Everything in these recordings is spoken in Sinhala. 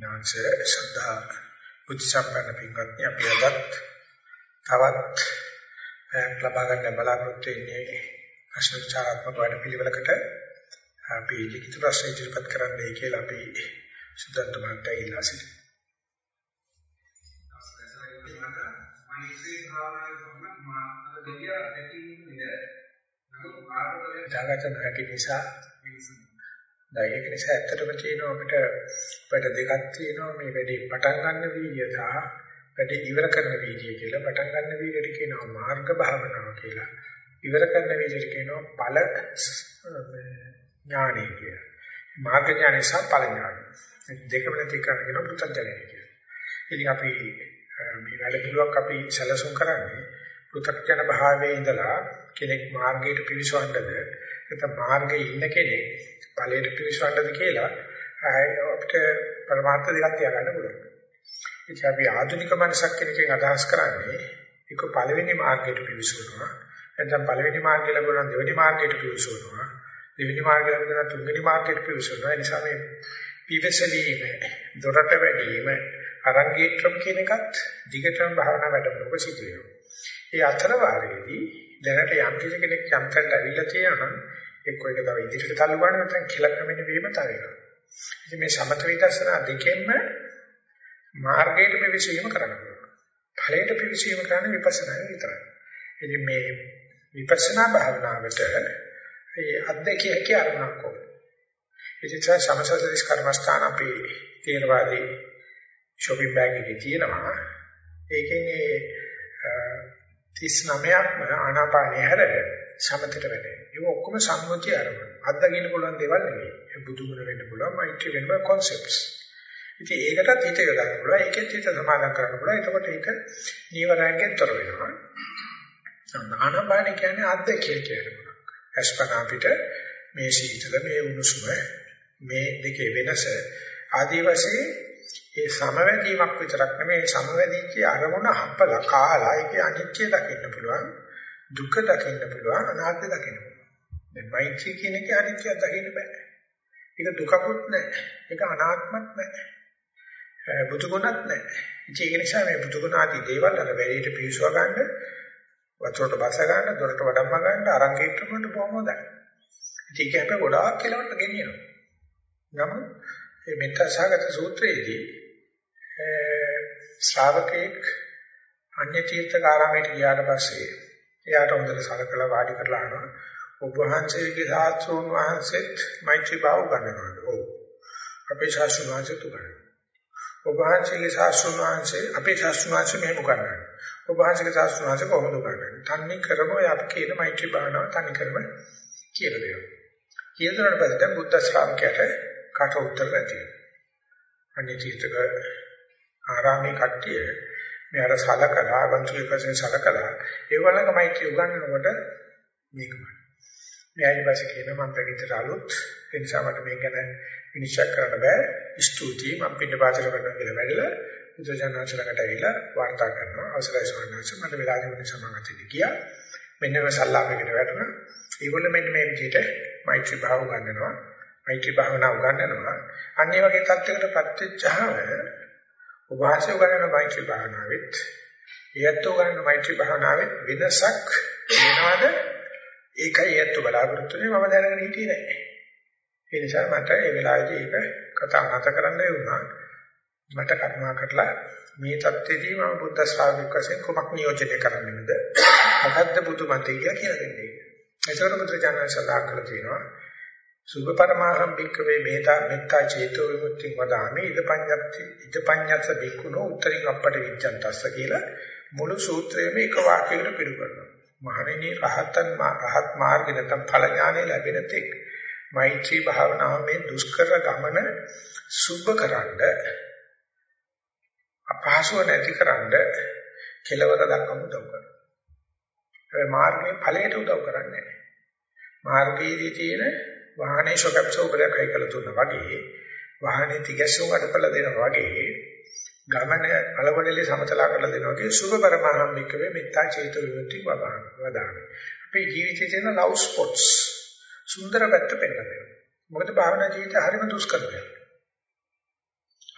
නාංශ ශ්‍රද්ධා බුද්ධ සම්පන්න පින්වත්නි අපි අදත් තවත් ලබා ගන්න බලාපොරොත්තු වෙන්නේ ප්‍රශ්න විචාරාත්මක වැඩපිළිවෙලකට අපි ලිඛිත ප්‍රශ්න ඉදිරිපත් කරන්නයි කියලා අපි සුදන්ත මහත්තයා ඉල්ලා සිටිනවා. ජාගත නොහැකි නිසා දැන් ඒක නිසා ඇත්තටම කියනවා අපිට වැඩ දෙකක් තියෙනවා. මේ වැඩේ පටන් ගන්න වීර්යය සහ වැඩේ ඉවර කරන වීර්යය කියලා. පටන් ගන්න වීර්යයට කියනවා මාර්ග භාවනාව කියලා. ඉවර කරන වීර්යයට කියනවා ඵල ඥානය කියලා. මාර්ග ඥානය සහ ඵල ඥානය. දෙකම නැති කරන කෙනා පුතඥය කියලා. ඉතින් අපි මේ වැඩ පිළිවක් අපි සැලසුම් කරන්නේ පෘථග්ජන භාවයේ ඉඳලා කෙනෙක් මාර්ගයට පිවිසවන්නද? නැත්නම් මාර්ගයේ ඉන්න කෙනෙක් ඵලයට පිවිසවන්නද කියලා අපිට පරමාර්ථ දෙකක් තියාගන්න පුළුවන්. ඉතින් අපි ආධුනික මනසක් කෙනකින් අදහස් කරන්නේ ඒක පළවෙනි මාර්ගයට පිවිසවනවා. නැත්නම් පළවෙනි මාර්ගය ලැබුණා දෙවෙනි මාර්ගයට පිවිසවනවා. දෙවෙනි මාර්ගය ලැබුණා තුන්වෙනි මාර්ගයට පිවිසවනවා. ඒ නිසා මේ පිවිසලීම දොරට වැඩිම අරංගේත්‍රම් කියන එකත් දිගටම භාවනා වැඩමුළුක සිදු වෙනවා. ඒ අතර වාරයේදී දැනට යම් කෙනෙක් යම් තැනට ඇවිල්ලා තියෙනවා නම් එක්ක ඒක තව ඉදිරියට තල්ලු ගන්න නැත්නම් කියලා ක්‍රමෙන්න වීම තවෙනවා. ඉතින් මේ සමත විදර්ශනා දෙකෙන්ම මාර්ගයට පිවිසීම කරන්න පුළුවන්. ඵලයට පිවිසීම කරන්නේ විපස්සනා විතරයි. ඉතින් මේ විපස්සනා භාවනාවට ඒ අධ්‍යක්ෂය කිය අරමුණක් ඕන. ඉතින් සමසතරිස් කර්මස්ථාන අපේ තේරවාදී shopping bag එකේ තියෙනවා. ඒකෙන්නේ 39ක්ම ආනාපානය හැර සමතට වැඩේ. ඒක ඔක්කොම සම්මුතිය අරමුණ. අත්දකින්න පුළුවන් දේවල් නෙවෙයි. ඒ බුදුගුණ වෙන්න පුළුවන්, මෛත්‍රී වෙන්න පුළුවන් concepts. ඉතින් ඒකටත් හිත යොදන්න පුළුවන්. ඒකෙත් හිත සමාදම් කරන්න පුළුවන්. එතකොට ඒක නීවරණයෙන් තොර වෙනවා. ආනාපාන කියන්නේ අත්දැකිය කියනවා. අස්පන අපිට මේ සීතල, මේ උණුසුම, මේ දෙකේ වෙනස ආදී වශයෙන් ඒ සමවැදීමක් විතරක් නෙමෙයි සමවැදීච්ච අරමුණ හපල කාලා ඒකේ අනිත්‍ය දකින්න පුළුවන් දුක දකින්න පුළුවන් අනාත්ම දකින්න පුළුවන්. දැන් මෛත්‍රී කියන එකේ අනිත්‍ය දකින්න බෑ. ඒක දුකකුත් නැහැ ඒක අනාත්මත් නැහැ බුදු ගුණත් නැහැ ඒක නිසා මේ බුදු ගුණ ආදී දේවල් අර වැඩිට පිවිසව ගන්න වතුරට බස ගන්න දොරට වඩම්ම ගන්න අරංගේට වලට බොහොම හොඳයි. ඒක හැබැයි ගොඩාක් කෙලවට ගෙනියනවා. නමුත් මේ මෙත්තාසගත සූත්‍රයේදී ශ්‍රාවකෙක් අන්‍ය තීර්ථකාරාමයට ගියාට පස්සේ එයාට හොඳට සලකලා වාඩි කරලා අහනවා ඔබ වහන්සේගේ සාස්ත්‍රෝන් වහන්සේත් මෛත්‍රී භාව ගන්නවද? ඔව්. අපේ ශාස්ත්‍ර වහන්සේත් උගන්වනවා. ඔබ වහන්සේගේ ශාස්ත්‍රෝන් වහන්සේ අපේ ශාස්ත්‍ර වහන්සේ මෙහෙම උගන්වනවා. ඔබ වහන්සේගේ ශාස්ත්‍ර වහන්සේ කොහොමද උගන්වන්නේ? තන්නේ කරම ඔය අපි කියන මෛත්‍රී භාවනාව තන්නේ කරම කියලා දෙනවා. කියලා දුන්නාට පස්සේ බුද්ධ ශ්‍රාවකයාට කට උත්තර නැති වෙනවා. අනිත්‍යක ආරාමේ කට්ටිය මේ අර සලකලා වන්තුගේ වශයෙන් සලකලා ඒ වලකමයි කිය උගන්වනකොට මේකමයි. මේ අයිපස්සේ කියන මම පැවිදිට අලුත් ඒ නිසා මට මේක ගැන විනිශ්චය කරන්න බෑ. ස්තුතියි මම පිට පාචර කරනවා කියලා වැඩිලා බුදුජානනාචලකට ඇවිල්ලා වාර්තා කරනවා. අවසරයි ස්වාමීන් මට වෙලා තිබුණ සමාගතෙදි ගියා. මෙන්න මේ සල්ලාපයකට වැටුණා. ඒගොල්ලෝ මෙන්න මේ විදිහට මෛත්‍රී භාව ගන්නවා. මෛත්‍රී භාවනා උගන්වනවා. අන්න ඒ වගේ තත්යකටපත් වෙච්චාම උපාසය උගන්වන මෛත්‍රී භාවනාවෙත් ඊයත් උගන්වන මෛත්‍රී භාවනාවෙත් වෙනසක් වෙනවද? ඒකයි ඊයත් බලාපොරොත්තු වෙන්නේ මම දැනගෙන හිටියේ නැහැ. ඒ නිසා මට ඒ වෙලාවේදී ඒක කතා නැත කරන්න වුණා. මට කරුණා කරලා මේ தත්ත්වෙදී මම බුද්ධ ශ්‍රාවක වශයෙන් කොමක් නියෝජනය කරන්නේද? මොකද්ද බුදු මතය කියලා කියලා දෙන්නේ. ඒසර බුදුරජාණන් සඳහන් කළා තියෙනවා සුභ පරමාහම් භික්කවේ මේතා මෙත්තා චේතෝ විමුක්ති වදාමි ඉදපඤ්ඤත්ති ඉදපඤ්ඤත්ස භික්ඛුනෝ උත්තරින් අපට විච්ඡන්තස්ස කියලා මුළු සූත්‍රයේම එක වාක්‍යයකට පිළි කරනවා. මහණෙනි රහතන් රහත් මාර්ගය නැත්නම් ඵල ඥානෙ ලැබෙන තෙක් මෛත්‍රී භාවනාව මේ දුෂ්කර ගමන සුභකරනද අපහසුව නැතිකරනද කෙලවර දක්වමු උදව් කරනවා. ඒ මාර්ගයේ ඵලයට උදව් කරන්නේ නැහැ. මාර්ගයේදී තියෙන වාහනේ ෂොකප්සෝබලයක් හයිකල තුන වගේ වාහනේ තිගැස්සුම් අඩපල දෙනවා වගේ ගමන අලවඩලේ සමතලා කරලා දෙනවා වගේ සුභ පරමහම් වික්කවේ මෙත්තා චේතෝ විමුක්ති වදාන වදාන. අපේ ජීවිතයේ තියෙන ලව් ස්පොට්ස් සුන්දර පැත්ත පෙන්නනවා මොකද භාවනා ජීවිතය හරිම දුෂ්කරයි.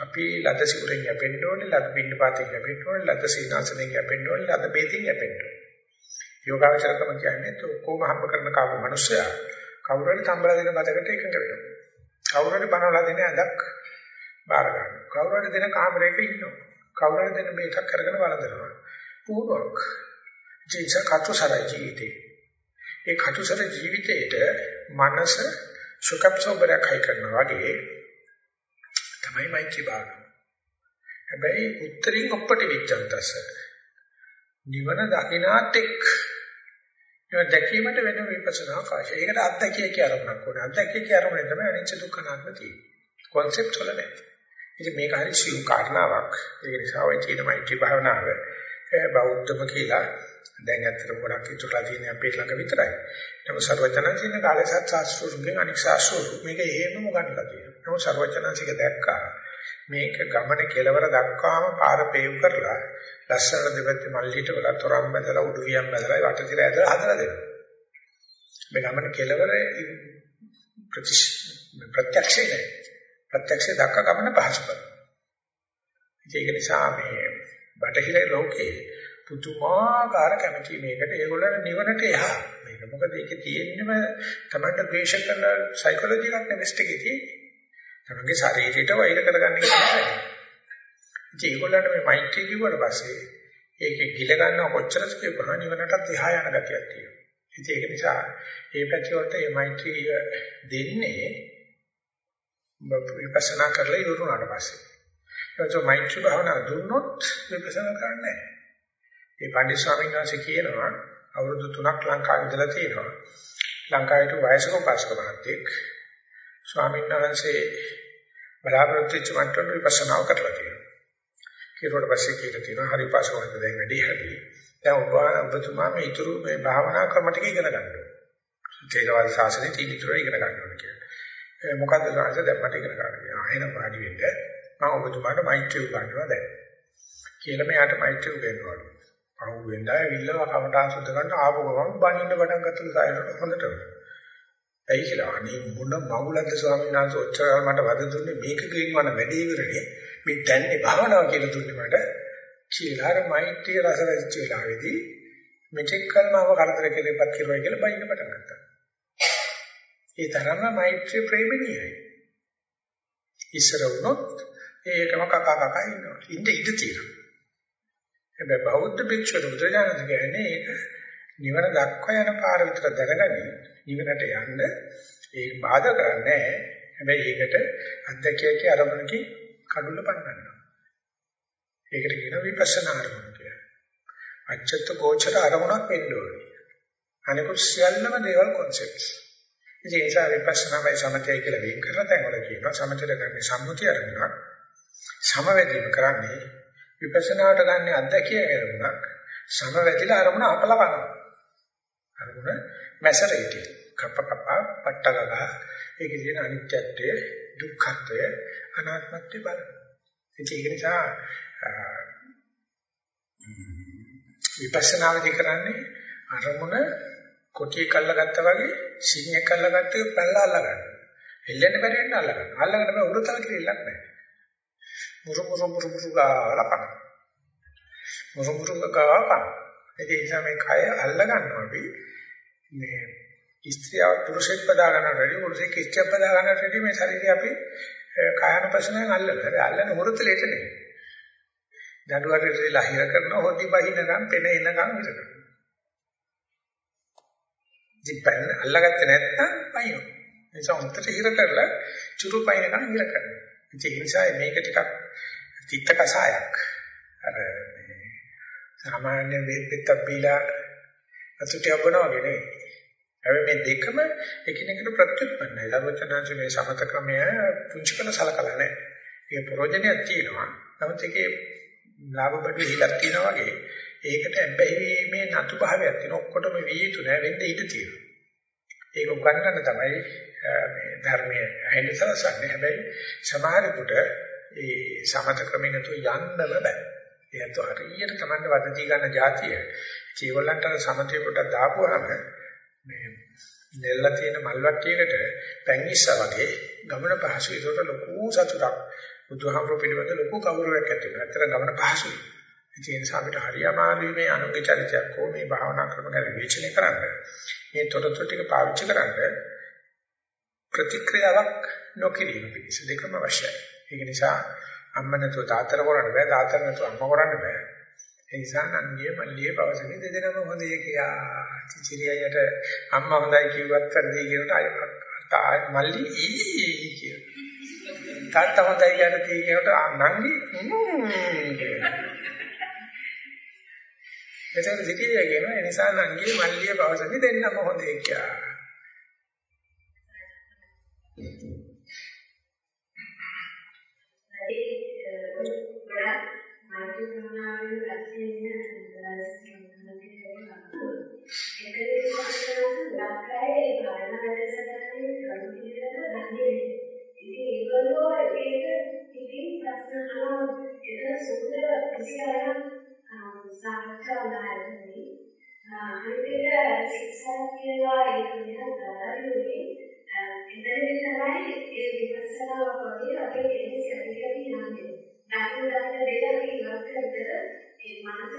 අපි ලද සිවුරෙන් යැපෙන්න ඕනේ, ලද පින්න පාතෙන් යැපෙන්න ඕනේ, ලද සීනාසනෙන් යැපෙන්න ඕනේ, ලද බේතින් යැපෙන්න ඕනේ. යෝගාවචරකම කියන්නේ ඔක්කොම හම්බ කරන කාම මිනිස්සයා කවුරු හරි තම්බලා දෙන බතකට එකඟ වෙනවා. කවුරු හරි බනවලා දෙන ඇඳක් බාර ගන්නවා. කවුරු හරි දෙන කාමරයක ඉන්නවා. කවුරු හරි දෙන මේකක් කරගෙන වළඳනවා. පුහුණුවක්. ජීස කටුසර ජීවිතේ. ඒ කටුසර ජීවිතේට මනස සුඛප්සෝබරක් හයි කරනවා වගේ තමයි මෛත්‍රී භාවනාව. හැබැයි උත්තරින් ඔප්පටි විච්ඡන්තස. නිවන දකිනාත් එක් ඒක දැකීමට වෙන විපස්සනා කාශය. ඒකට අත්දැකිය කියලාමක් ඕනේ. අත්දැකිය කියලාමනේ තමයි අනිච්ච දුක්ඛ නාත්ම තියෙන්නේ. concept වල නැහැ. ඉතින් මේක හරි සිව් කාරණාවක්. ඒ නිසා ඔය කියන මෛත්‍රී භාවනාව බෞද්ධම කියලා දැන් ඇත්තට ගොඩක් ඉතුරුලා තියෙන අපේ ළඟ විතරයි. නමුත් සර්වචනන්සින කාලේ සත් ශාස්ත්‍රෝගෙන් අනික් ශාස්ත්‍රෝ මේක එහෙමම ගන්නලා තියෙනවා. නමුත් සර්වචනන්සික දැක්කා මේක ගමන කෙලවර දක්වාම පාර පේව් කරලා ලස්සන දෙපැත්තේ මල්ලිට වල තොරම් බැදලා උඩු වියම් බැදලා වටතිර ඇදලා හදලා දෙනවා. මේ ගමන කෙලවර ප්‍රතිශ ප්‍රත්‍යක්ෂේ නෑ. ප්‍රත්‍යක්ෂේ දක්ක ගමන පහසු කරනවා. ඒක නිසා මේ බටහිර ලෝකේ පුදුමාකාර කැමැති මේකට ඒගොල්ලන් නිවනට එහා මේක මොකද ඒකේ තියෙන්නම තමයි ද්වේෂ කරන සයිකොලොජි එකක් නෙවෙස්ට් එකේ තියෙන්නේ. තමගේ ශරීරයට වෛර කරගන්න එක තමයි. ඉතින් ඒගොල්ලන්ට මේ මෛත්‍රී කිව්වට පස්සේ ඒකේ ගිල ගන්නව කොච්චරද කියපුවා නිවනටත් එහා යන ගතියක් තියෙනවා. ඉතින් ඒක නිසා මේ පැතිවලට මේ මෛත්‍රී දෙන්නේ විපස්සනා කරලා ඉවරුනාට පස්සේ. එතකොට මෛත්‍රී භාවනා දුන්නොත් විපස්සනා කරන්නේ නැහැ. මේ පණ්ඩිත ස්වාමීන් වහන්සේ කියනවා අවුරුදු 3ක් ලංකාවේ ඉඳලා තියෙනවා. ලංකාවේ වයසක උපාසක මහත්තයෙක් ස්වාමීන් වහන්සේ බලාපොරොත්තු වෙච්ච මට්ටමට විපස්සනා කරලා තියෙනවා. ඊට පස්සේ කියලා තියෙනවා හරි පාසවලට දැන් වැඩි හැටි. දැන් ඔබ ඔබතුමා මේ ඊතුරු මේ භාවනා ක්‍රම ටික ඉගෙන ගන්න ඕනේ. තේරවාද ශාසනයේ තියෙන ඊතුරු ඉගෙන ගන්න ඕනේ කියලා. මොකද්ද සාංශ දැන් මට ඉගෙන ගන්න කියලා. ආයෙන පාඩි වෙන්න මම ඔබතුමාට මෛත්‍රී උගන්වනවා දැන්. කියලා මෙයාට මෛත්‍රී උගන්වනවා. පහු වෙනදා ඇවිල්ලා කමටහන් සුද්ධ කරන්න ආපු ගමන් බණින්න පටන් ගත්තලු සායරට හොඳට. ඇයි කියලා අනේ මොන මගුලක්ද ස්වාමීන් වහන්සේ ඔච්චර මට වද දුන්නේ මේක ගෙන්වන වැඩේ ඉවරනේ. මේ දැන්නේ භාවනාව කියලා දුන්නේ මට. කියලා අර මෛත්‍රී රස රැස්ච වෙලාවේදී මෙචෙක් කරනව කරදර කෙලෙපත් කිරුවයි කියලා බයින්න පටන් ගත්තා. ඒ තරම්ම මෛත්‍රී ප්‍රේමිනියයි. ඉස්සර වුණොත් ඒකම කකා කකා ඉන්නවා. ඉන්න ඉඳ තියෙනවා. හැබැයි බෞද්ධ භික්ෂුව බුදුරජාණන් කියන්නේ ඒක නිවන දක්වා යන පාර විතර දැනගනි. නිවනට යන්න ඒක බාධා කරන්නේ නැහැ. හැබැයි ඒකට අධ්‍යක්ෂයේ අරමුණකින් කඩුල පන්නනවා. ඒකට කියනවා විපස්සනා අරමුණ කියලා. අච්චත්ත ගෝචර අරමුණක් වෙන්න ඕනේ. අනිකුත් සියල්ලම දේවල් concepts. ඉතින් ඒ නිසා විපස්සනායි සමතයයි කියලා වෙන් කරලා දැන් වල කියනවා සමතයට ගන්නේ සම්මුතිය අරමුණක්. සමවැදීම කරන්නේ විපස්සනාවට ගන්න අධ්‍යක්ෂය අරමුණක්. සමවැදිලා අරමුණ අපල කරනවා. අරමුණ මැසරේටි. කප්ප කප්ප පට්ටගගා ඒකේ තියෙන අනිත්‍යත්වය, දුක්ඛත්වය, අනාත්මත්වය බලන. ඉතින් ඒක නිසා විපස්සනාවේදී කරන්නේ අරමුණ කොටිය කල්ලා ගත්තා වගේ සිංහයක් කල්ලා ගත්තේ පැනලා අල්ල ගන්න. එල්ලෙන්න බැරි වෙන්න අල්ල ගන්න. අල්ලගෙන බෑ උඩතල කිරිල්ලක් නැහැ. මුරු මුරු මුරු මුරු ගාලා පන. මුරු මුරු ගාලා පන. ඒ නිසා මේ කය අල්ල ගන්නවා අපි මේ ස්ත්‍රියව පුරුෂයෙක් පදා ගන්නට වැඩි පුරුෂයෙක් ස්ත්‍රියක් පදා ගන්නට වැඩි මේ ශරීරය අපි කායන පසනෙන් අල්ලනවා. ඒ අල්ලන්නේ මුරුතලෙට නෙවෙයි. දඬුවට ඉතලා හිර කරනවා හොදි බහිනකම් පෙන එනකම් හිර කරනවා. ජීපන් අල්ලගත්තේ නැත්නම් පයින්. ඒ නිසා උන්ට හිර කරලා චුරු පයින්කම් හිර කරනවා. ඒ නිසා මේක ටිකක් තිත්ත කසායක්. අර සාමාන්‍ය වේද පිටක් බීලා අතුටියක් බනවා වගේ නෙවෙයි. හැබැයි මේ දෙකම එකිනෙකට ප්‍රත්‍යুৎපන්නයි. ලබතනාංශ මේ සමත ක්‍රමය පුංචි කළ සලකලා නැහැ. ඒක ප්‍රෝජනයක් තියෙනවා. නමුත් ඒකේ ලාභ බඩු හිලක් තියෙනවා වගේ ඒකට බැහැීමේ නතු භාවයක් තියෙන ඔක්කොටම විය යුතු නෑ වෙන්න ඉඩ තියෙනවා. ඒක උගන්වන්න තමයි මේ ධර්මයේ ඇහෙන්න සලසන්නේ. හැබැයි සමහරෙකුට ඒ සමත ක්‍රමෙ නැතුව යන්නම බෑ. ඒත් හරියට Tamanda වදදී ගන්න જાතිය. ඒගොල්ලන්ට සමතේ කොට දාපුවාම මේ නෙල්ල තියෙන මල් වට්ටියකට පැන් ඉස්සා වගේ ගමන පහසු ඒකට ලොකු සතුටක් බුදුහාමුදුරු පිළිබඳ ලොකු කෞරවයක් ඇති වෙනවා. ඇත්තට ගමන පහසුයි. ඒ නිසා අපිට හරි අමාරුයි මේ අනුගේ චරිතයක් හෝ මේ භාවනා ක්‍රම ගැන විචිනේ කරන්න. මේ තොරතුරු ටික පාවිච්චි කරන්න ප්‍රතික්‍රියාවක් නොකිරීම පිණිස දෙකම අවශ්‍යයි. ඒක නිසා අම්ම නැතුව තාත්තර කරන්න බෑ, තාත්තර නැතුව අම්ම කරන්න බෑ. ඒ නිසා නංගිය මල්ලිය පවසන්නේ දෙදෙනාම හොඳයි කියා. චිචිරියට අම්මා හොඳයි කිව්වත් කරදී කියනට අය මල්ලි ඊ කිය. තාත්තා හොඳයි කියනට නංගි ම්ම් කියලා. එතකොට සිටියේ කියන ඒ නිසා නංගියේ මල්ලිය පවසන්නේ දෙන්නම හොඳේ කියලා. ඒගොල්ලෝ ඒක ඉතින් ප්‍රශ්න අහනවා ඒක සුදුර කිසියම් සාකච්ඡා වුණාදී අනිත් ශික්ෂා කියලා ඒක නිකන් ගාරුවේ එතනදී තමයි ඒ විපස්සනා වගේ අපේ දෙන්නේ සැලකෙන්නේ යන්නේ. ධර්ම ධර්ම දෙක අපි ඉවත් කරලා ඒ මනසට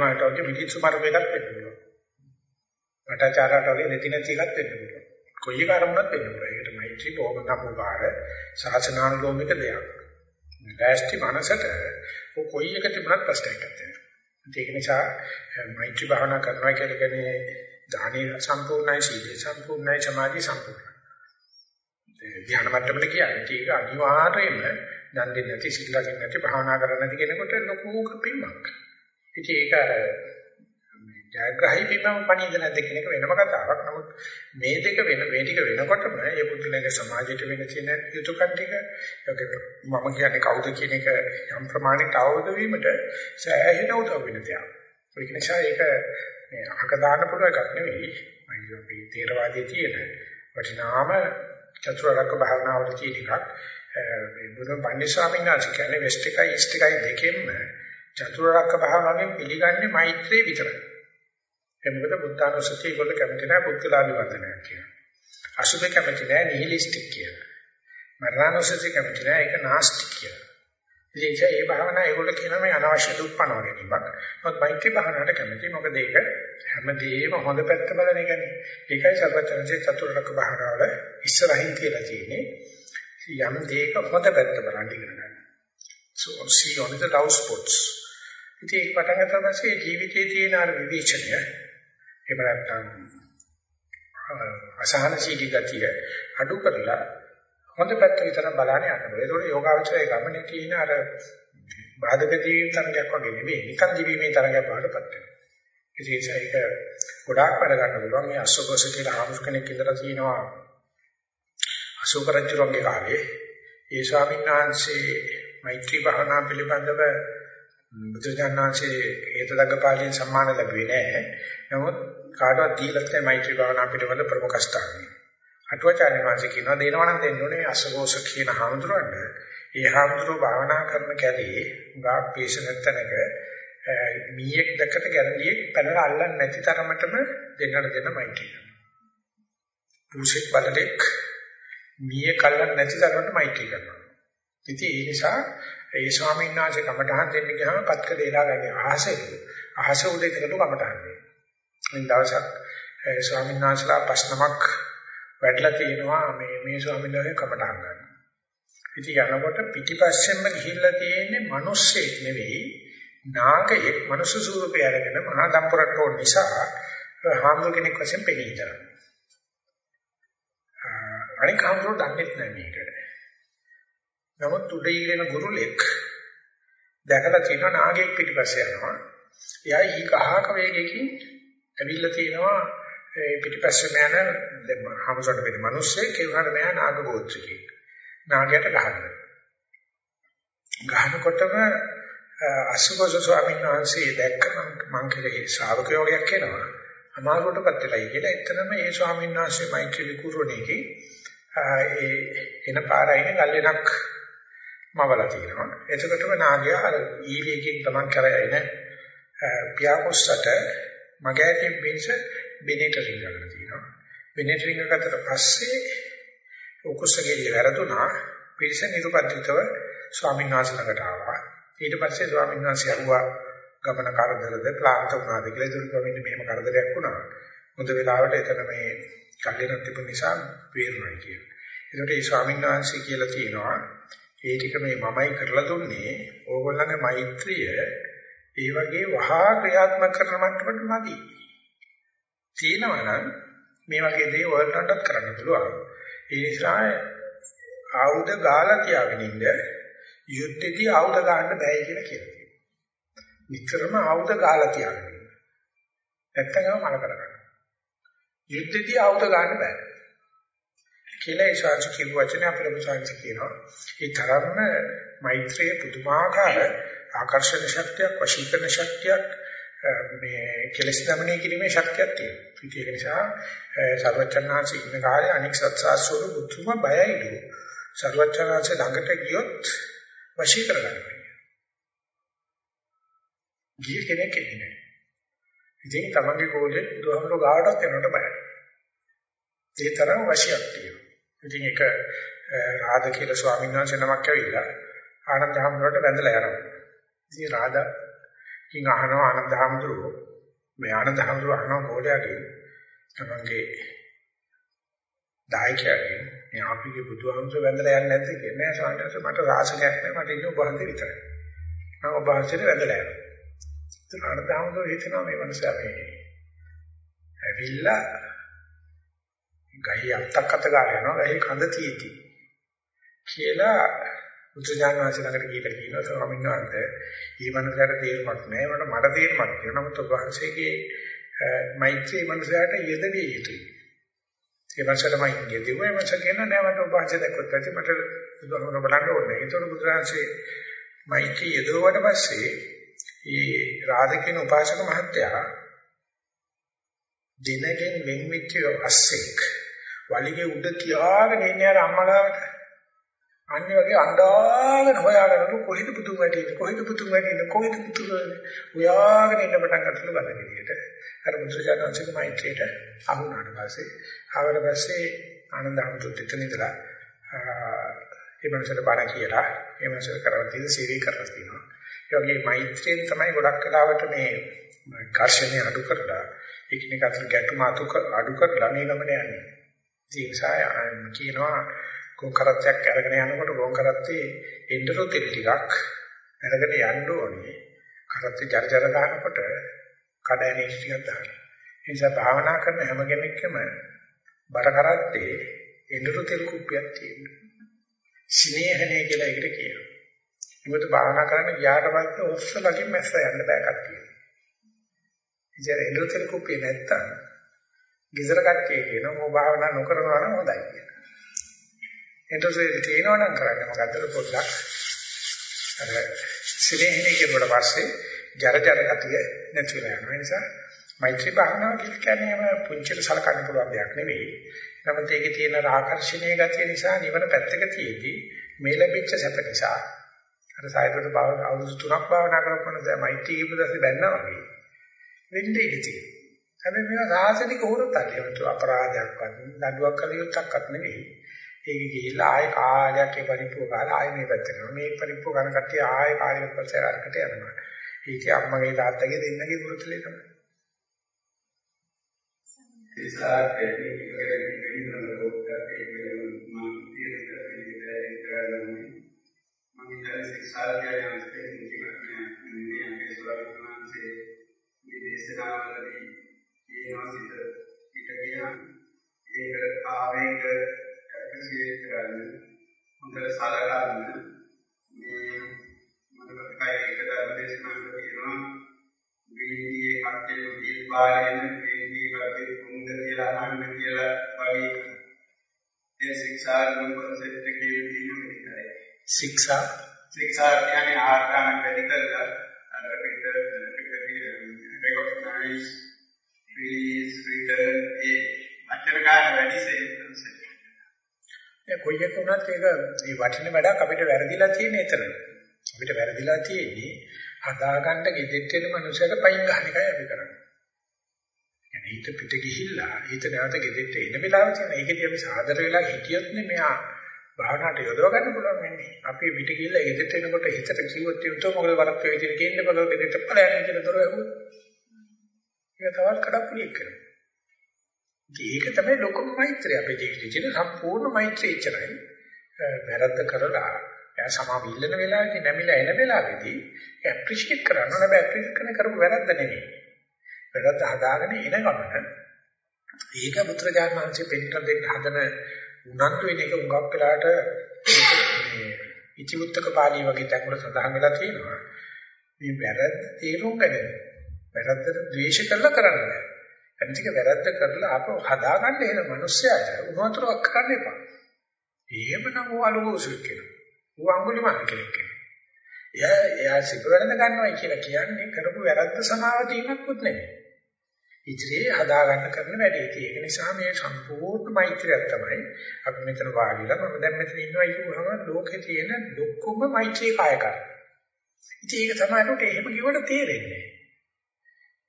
අඟුලිමාලට වගේ මිනිස්සු මරපේකක් වෙන්න පුළුවන්. වටාචාරාට වගේ නැති නැති එකක් වෙන්න පුළුවන්. කොයි කාරණාවක් වෙන්න පුළුවන්. ඒකට මෛත්‍රී බොහොම නපුකාර සාසනානුලෝමික දෙයක්. ලෑස්ති මනසට කොයි එක තිබුණත් ප්‍රශ්නයක් නැහැ. ඒක නිසා මෛත්‍රී භාවනා කරනවා කියන්නේ දානි සම්පූර්ණයි සීලය සම්පූර්ණයි සමාධි සම්පූර්ණයි. ධ්‍යාන මට්ටමට කියන්නේ ඒක අනිවාර්යයෙන්ම දන් දෙන්නේ නැති සිල් ලකින් නැති භාවනා කරන්නේ නැති කෙනෙකුට ලොකු කපීමක්. ඉතින් ඒක අර ජයග්‍රහී බිමම පණිද නැද්ද කියන එක වෙනම කතාවක්. නමුත් මේ දෙක වෙන මේ ටික වෙනකොටම මේ පුදුලගේ සමාජයට වෙන තියෙන යුතුයකම් ටික මම කියන්නේ කවුද කියන එක යම් ප්‍රමාණයකට අවබෝධ වීමට සෑහෙන උදව් වෙන දෙයක්. ඒක නිසා ඒක මේ අහක දාන්න පුළුවන් එකක් නෙවෙයි. මම අපි තේරවාදයේ තියෙන වටිනාම චතුරාර්ය භාවනාවල තියෙන එකක්. මේ බුදු පණ්ඩිත ස්වාමීන් වහන්සේ කියන්නේ වෙස්ට් එකයි ඊස්ට් එකයි දෙකෙන්ම චතුරාර්ය භාවනාවෙන් පිළිගන්නේ මෛත්‍රිය විතරයි. ඒ මොකද බුද්ධානුස්සතිය ඒගොල්ලෝ කැමති නැහැ පුද්ගලාභි වන්දනයක් කියලා. අසුභ කැමති නැහැ නිහිලිස්ටික් කියලා. මරණානුස්සතිය කැමති නැහැ ඒක නාස්ටික් කියලා. ඉතින් ඒ භාවනාව ඒගොල්ලෝ කියන මේ අනවශ්‍ය දුක් පනව ගැනීමක්. මොකද මෛත්‍රී භාවනාවට කැමති. මොකද ඒක හැමදේම හොඳ පැත්ත බලන එකනේ. ඒකයි සර්වචනසේ චතුරාර්ය භාවනාවල ඉස්සරහින් කියලා තියෙන්නේ. යම් දෙයක හොඳ පැත්ත බලන්න ඉගෙන ගන්න. So see on the love spots. ඉතින් ඒක පටන් ගත්තා පස්සේ ජීවිතයේ තියෙන අර විවේචනය එහෙම නැත්නම් අසහනශීලී ගතිය අඩු කරලා හොඳ පැත්ත විතර බලන්න යනවා. ඒකෝට යෝගාවචරයේ ගමනේ තියෙන අර බාධක ජීවීම් තරගයක් වගේ නෙමෙයි නිකන් ජීවීමේ තරගයක් වඩපත් වෙනවා. ඒ නිසා ඒක ගොඩාක් වැඩ ගන්න පුළුවන්. මේ අශෝකස කියලා ආමුස් කෙනෙක් ඉඳලා තියෙනවා අශෝක රජුගේ කාලේ ඒ ස්වාමීන් වහන්සේ මෛත්‍රී භාවනා පිළිබඳව බුදුජානනාංශයේ හේතුලග්ගපාලියෙන් සම්මාන ලැබුවේ නැහැ. නමුත් කාටවත් දීලා නැහැ මෛත්‍රී භාවනා පිළිබඳ ප්‍රමුඛ ස්ථානය. අටුවාචාර්ය මාංශ කියනවා දෙනවනම් දෙන්න ඕනේ අසගෝස කියන හාමුදුරන්ට. ඒ හාමුදුරුව භාවනා කරන කැලේ ගා පේශ නැත්තනක මීයක් දැක්කට ගැරන්ඩියෙක් පැනලා අල්ලන්නේ නැති තරමටම දෙන්නට දෙන්න මෛත්‍රී කරනවා. පුසෙක් බලලෙක් මීයේ කල්ලන් නැති තරමට මෛත්‍රී කරනවා. ඉතින් ඒ නිසා ඒ ස්වාමීන් වහන්සේ කමඨහන් දෙන්න ගියාම පත්කල එලා ගන්නේ අහසේ. අහස උඩ ඉඳලා කමඨහන් දෙන්නේ. ඉතින් දවසක් ස්වාමීන් වහන්සේලා ප්‍රශ්නමක් වැටලා තියෙනවා මේ මේ ස්වාමීන් වහන්සේ කමඨහන් ගන්න. ඉතින් යනකොට පිටිපස්සෙන්ම ගිහිල්ලා තියෙන්නේ මිනිස්සෙක් නෙවෙයි නාගයෙක් මනුස්ස ස්වරූපය අරගෙන මහා දම්පුරට ඕන නිසා හාමුදුර කෙනෙක් වශයෙන් පෙනී ඉතලා. අනික හාමුදුර දන්නේ නැහැ මේක. නමුත් උඩ ඉගෙන ගුරුලෙක් දැකලා තියෙනවා නාගයෙක් පිටිපස්සේ යනවා. එයා ඊ කහක වේගයකින් ඇවිල්ලා තියෙනවා ඒ පිටිපස්සේ යන දැන් හාමුදුරට වෙන මිනිස්සෙක් ඒ වුණාට මෙයා නාග ගෝත්‍රිකයෙක්. නාගයට ගහනවා. ගහනකොටම අසුබස ස්වාමීන් වහන්සේ දැක්ක මං කෙරේ ශ්‍රාවකයෝගයක් එනවා. අමාරුවටපත් වෙලයි කියලා එතනම ඒ ස්වාමීන් වහන්සේ මෛත්‍රී විකුරුණේකේ ඒ එන පාරයිනේ ගල්ලෙනක් මවලා තියෙනවා. එතකොටම නාගයා අර ඊවේගෙන් තමන් කරගෙන පියාකොස්සට මගෑටින් පිංස බෙනෙට රිංගගෙන තියෙනවා. බෙනෙට රිංගකට පස්සේ උකුසගෙල්ල වැරදුනා පිරිස නිරුපද්‍රිතව ස්වාමීන් වහන්සේ ළඟට ආවා. ඊට පස්සේ ස්වාමීන් වහන්සේ අරුවා ගමන කරදරද ක්ලාන්ත වුණාද කියලා ඉතින් කොහොමද මෙහෙම කරදරයක් වුණා. හොඳ වෙලාවට එතන මේ කල්ලිනක් තිබුණ නිසා වේරුණා කියලා. ඒකට මේ ස්වාමීන් වහන්සේ කියලා තියෙනවා ඒ ටික මේ මමයි කරලා දුන්නේ ඕගොල්ලන්ගේ මෛත්‍රිය ඒ වගේ වහා ක්‍රියාත්මක කරන මට්ටමට මදි. තියෙනවා නම් මේ වගේ දේ ඔයගොල්ලන්ටත් කරන්න පුළුවන්. ඒ නිසා ආයුධ ගාලා තියාගෙන ඉන්න යුද්ධෙදී ආයුධ ගන්න බෑ කියලා කියනවා. නිතරම ආයුධ ගාලා තියාගෙන ඉන්න. නැත්තම් මල කරගන්න. යුද්ධෙදී ආයුධ ගන්න බෑ. කියලා ඒ ශාස්ත්‍ර කියපු වචනේ අපේ ලොකුසාංශ කියනවා. ඒ තරම්ම මෛත්‍රියේ පුදුමාකාර ආකර්ෂණ ශක්තියක්, වශීකරණ ශක්තියක් මේ කෙලස් දමනය කිරීමේ ශක්තියක් තියෙනවා. ඒක නිසා සර්වචන්නාංශ ඉන්න කාලේ අනික් සත්‍යාසෝරු බුදුම බයයිලු. සර්වචන්නාංශ ළඟට ගියොත් වශී කරගන්නවා. ගිය කෙනෙක් ඉන්නේ. ඉතින් තමන්ගේ කෝලේ බුදුහාමුදුරුවෝ ගාවටත් යනකොට බයයි. ඒ තරම් වශියක් තියෙනවා. ඉතින් ඒක රාධ කියලා ස්වාමීන් වහන්සේ නමක් ඇවිල්ලා ආනන්ද හැමෝට වැඳලා යනවා. ඉතින් රාධා කින් අහනවා ආනන්ද හැමෝට මේ ආනන්ද හැමෝට අහනවා කෝලයාගෙන් තමන්ගේ දායකයගෙන් මේ අපිගේ බුදුහාමුදුර වැඳලා යන්නේ නැද්ද කියන්නේ නෑ ස්වාමීන් වහන්සේ මට රාසනයක් නෑ මට ඉන්නේ ඔබ වහන්සේ විතරයි. මම ඔබ වහන්සේට වැඳලා යනවා. ඉතින් ආනන්ද හැමෝට හිතනවා මේ මනුස්සයා මේ ඇවිල්ලා ගහේ අත්තක් අත ගාලා යනවා ගහේ කඳ තියෙති කියලා බුදුජානනාංශ ළඟට ගිහිල්ලා කියනවා ස්වාමීන් වහන්සේ මේ මනසට තේරුමක් නැහැ මට මට තේරුමක් තියෙනවා නමුත් ඔබ වහන්සේගේ මෛත්‍රී මනසට යෙදවිය යුතුයි. ඒ මනසට මෛත්‍රිය දෙවයි මනස කියන නෑ මට ඔබ වහන්සේ දැක්කොත් ඇති මට බුදුහමන බලන්න ඕනේ ඒතකොට බුදුරජාන්සේ මෛත්‍රී යෙදුවට පස්සේ ඒ රාධකින උපාසක මහත්තයා දිනකින් වෙන් වෙච්ච අස්සෙක් වලිගේ උඩ තියාගෙන ඉන්නේ අර අම්මා ගාවට. අන්නේ වගේ අඬාගෙන හොයාගෙන කොහෙද පුතුන් වැටෙන්නේ කොහෙද පුතුන් වැටෙන්නේ කොහෙද පුතුන් හොයාගෙන ඉන්න පටන් ගන්නලු බද විදියට. අර මුද්‍රජානංශික මෛත්‍රියට අහුණාට පස්සේ ආවට පස්සේ ආනන්ද අමුතුත් එතන ඉඳලා ඒ මනසට බණ කියලා ඒ මනසට කරලා තියෙන සීවී කරලා තියෙනවා. ඒ වගේ මෛත්‍රියෙන් තමයි ගොඩක් කලාවට මේ ඝර්ෂණය අඩු කරලා එකිනෙක අතර ගැටුම අඩු කරලා මේ ගමන යන්නේ. ඒ නිසා කියනවා ගෝකරත්තයක් අරගෙන යනකොට ගෝකරත්තේ එන්ඩරෝ තෙල් ටිකක් අරගෙන යන්න ඕනේ. කරත්තේ ජර්ජර ගන්නකොට කඩෑනේ ටිකක් දාන්න. ඒ නිසා භාවනා කරන හැම කෙනෙක්ම බර කරත්තේ එන්ඩරෝ තෙල් කුප්පියක් තියෙනවා. ස්නේහනේ කියලා එකට කියනවා. මොකද භාවනා කරන්න ගියාට පස්සේ ඔස්සලකින් මැස්ස යන්න බෑ කට්ටිය. ඉතින් එන්ඩරෝ තෙල් කුප්පිය නැත්තම් ගෙදර කට්ටිය කියනවා මෝ භාවනා නොකරනවා නම් හොඳයි කියලා. එතකොට තේනවා නම් කරන්නේ මොකද්ද පොඩ්ඩක් අර සිලෙහිනේ කියනකොට පස්සේ ජර ජර ගතිය නැති වෙලා යනවා. ඒ නිසා මෛත්‍රී භාවනාව කියන්නේ පුංචිට සලකන්න පුළුවන් දෙයක් නෙවෙයි. නමුත් ඒකේ තියෙන ආකර්ෂණීය ගතිය නිසා නිවන පැත්තක තියේදී මේ ලැබිච්ච සැප නිසා අර සායකට භාවනා අවුරුදු 3ක් භාවනා කරපුවම දැන් මෛත්‍රී කියපු දැසේ බැන්නා වගේ වෙන්නේ ඉතියි. හැබැයි මේක සාසනික හොරතක්. ඒකට අපරාධයක්වත් දඬුවම් කළ යුත්තක්වත් නෙවෙයි. ඒක ගිහිල්ලා ආයෙ කාලයක් ඒ පරිප්පුව කාලා ආයෙ මේ පැත්තට යනවා. මේ පරිප්පුව කන කට්ටිය ආයෙ කාලයක් පස්සේ අරකට යනවා. ඒකේ අම්මගේ තාත්තගේ දෙන්නගේ පුරුතලේ තමයි. ඉස්සරහට එන්නේ ඉගෙන ගන්න ලෝකයට ඒක මම තියෙන කපිටේ කරන්නේ මම ඉතින් ශික්ෂාර්ථය යන ස්පෙසිෆික් මේ අපේ සුරාවිද්‍යාංශයේ මේ දේශනාවලදී කියනවා සිත පිට ගියා ඒක ආවේග ඇප්‍රීසියේට් කරන්න හොඳට සලකන්න මේ මම කයි එක ධර්ම දේශනාවක කියනවා වීර්යයේ කට්ටිය දීල් පාරේන වීර්යයේ කට්ටිය කුංග කියලා අහන්න කියලා වගේ ඒ ශික්ෂාර්ථන කොන්සෙප්ට් එකේ තියෙන මේකයි ශික්ෂා ශික්ෂා කියන්නේ ආකාරණ වැඩි කරලා අර පිට recognize release return ඒ අච්චර කාණ වැඩි සෙන්සර් ඒ කොයි එක වුණත් ඒක මේ වටින වැඩක් අපිට වැරදිලා තියෙන එතන. අපිට වැරදිලා තියෙන්නේ හදාගන්න ගෙදෙට්ට එන මනුස්සයට පයින් ගන්න එකයි අපි කරන්නේ. يعني හිත පිට ගිහිල්ලා හිත නැවත ගෙදෙට්ට එන වෙලාව තියෙන. ඒකදී අපි සාදර වෙලා හිටියොත් නේ මෙයා භාවනාවට යොදව ගන්න පුළුවන් වෙන්නේ. අපි පිට ගිහිල්ලා ගෙදෙට්ට එනකොට හිතට කිව්වොත් උතෝ මොකද වරක් වෙයි කියලා කියන්නේ බලව ගෙදෙට්ට ඵලයන් කියලා දොර ඇහුවොත්. ඒක තවත් කඩප්පුලියක් කරනවා. ඒක තමයි ලොකුම මෛත්‍රිය අපේ ජීවිතේ තියෙන සම්පූර්ණ මෛත්‍රිය ඉච්චරයි. වැරද්ද කරලා එයා සමාව ඉල්ලන වෙලාවේදී නැමිලා එන වෙලාවේදී ඇප්‍රීෂিয়েට් කරන්න ඕන හැබැයි ඇප්‍රීෂিয়েට් කරන කරපු වැරද්ද නෙමෙයි. වැරද්ද හදාගෙන එන ගමන ඒක මුත්‍රාජාන මාංශයෙන් පෙන්නන දෙන්න හදන උනන්දු වෙන එක උඟක් වෙලාට මේ ඉතිවුත්තක පාළිය වගේ තැන්වල සඳහන් වෙලා තියෙනවා. මේ වැරද්ද තේරුම් ගන්න. වැරද්දට ද්වේෂ කරලා කරන්න බෑ. අනිතික වැරද්ද කරලා ආපහු හදාගන්න එන මිනිස්සයාට උනවතරක් කරන්න එපා. එහෙමනම් ਉਹ අලුගෝසුක් කෙනා. ඌ අඟුලිමාල කෙනෙක් කෙනා. එයා එයා සිප වැරද්ද ගන්නවා කියලා කියන්නේ කරපු වැරද්ද සමාව දීමක්වත් නෙමෙයි. ඉතිරියේ හදාගන්න කරන වැඩේ. ඒක නිසා මේ සම්පූර්ණ මෛත්‍රියක් තමයි අපි මෙතන වාඩිලා මම දැන් මෙතන ඉන්නවා කියුවහම ලෝකේ තියෙන දුක්ඛම මෛත්‍රී කාය කරන. ඉතින් ඒක තමයි එහෙම කිව්වට තේරෙන්නේ.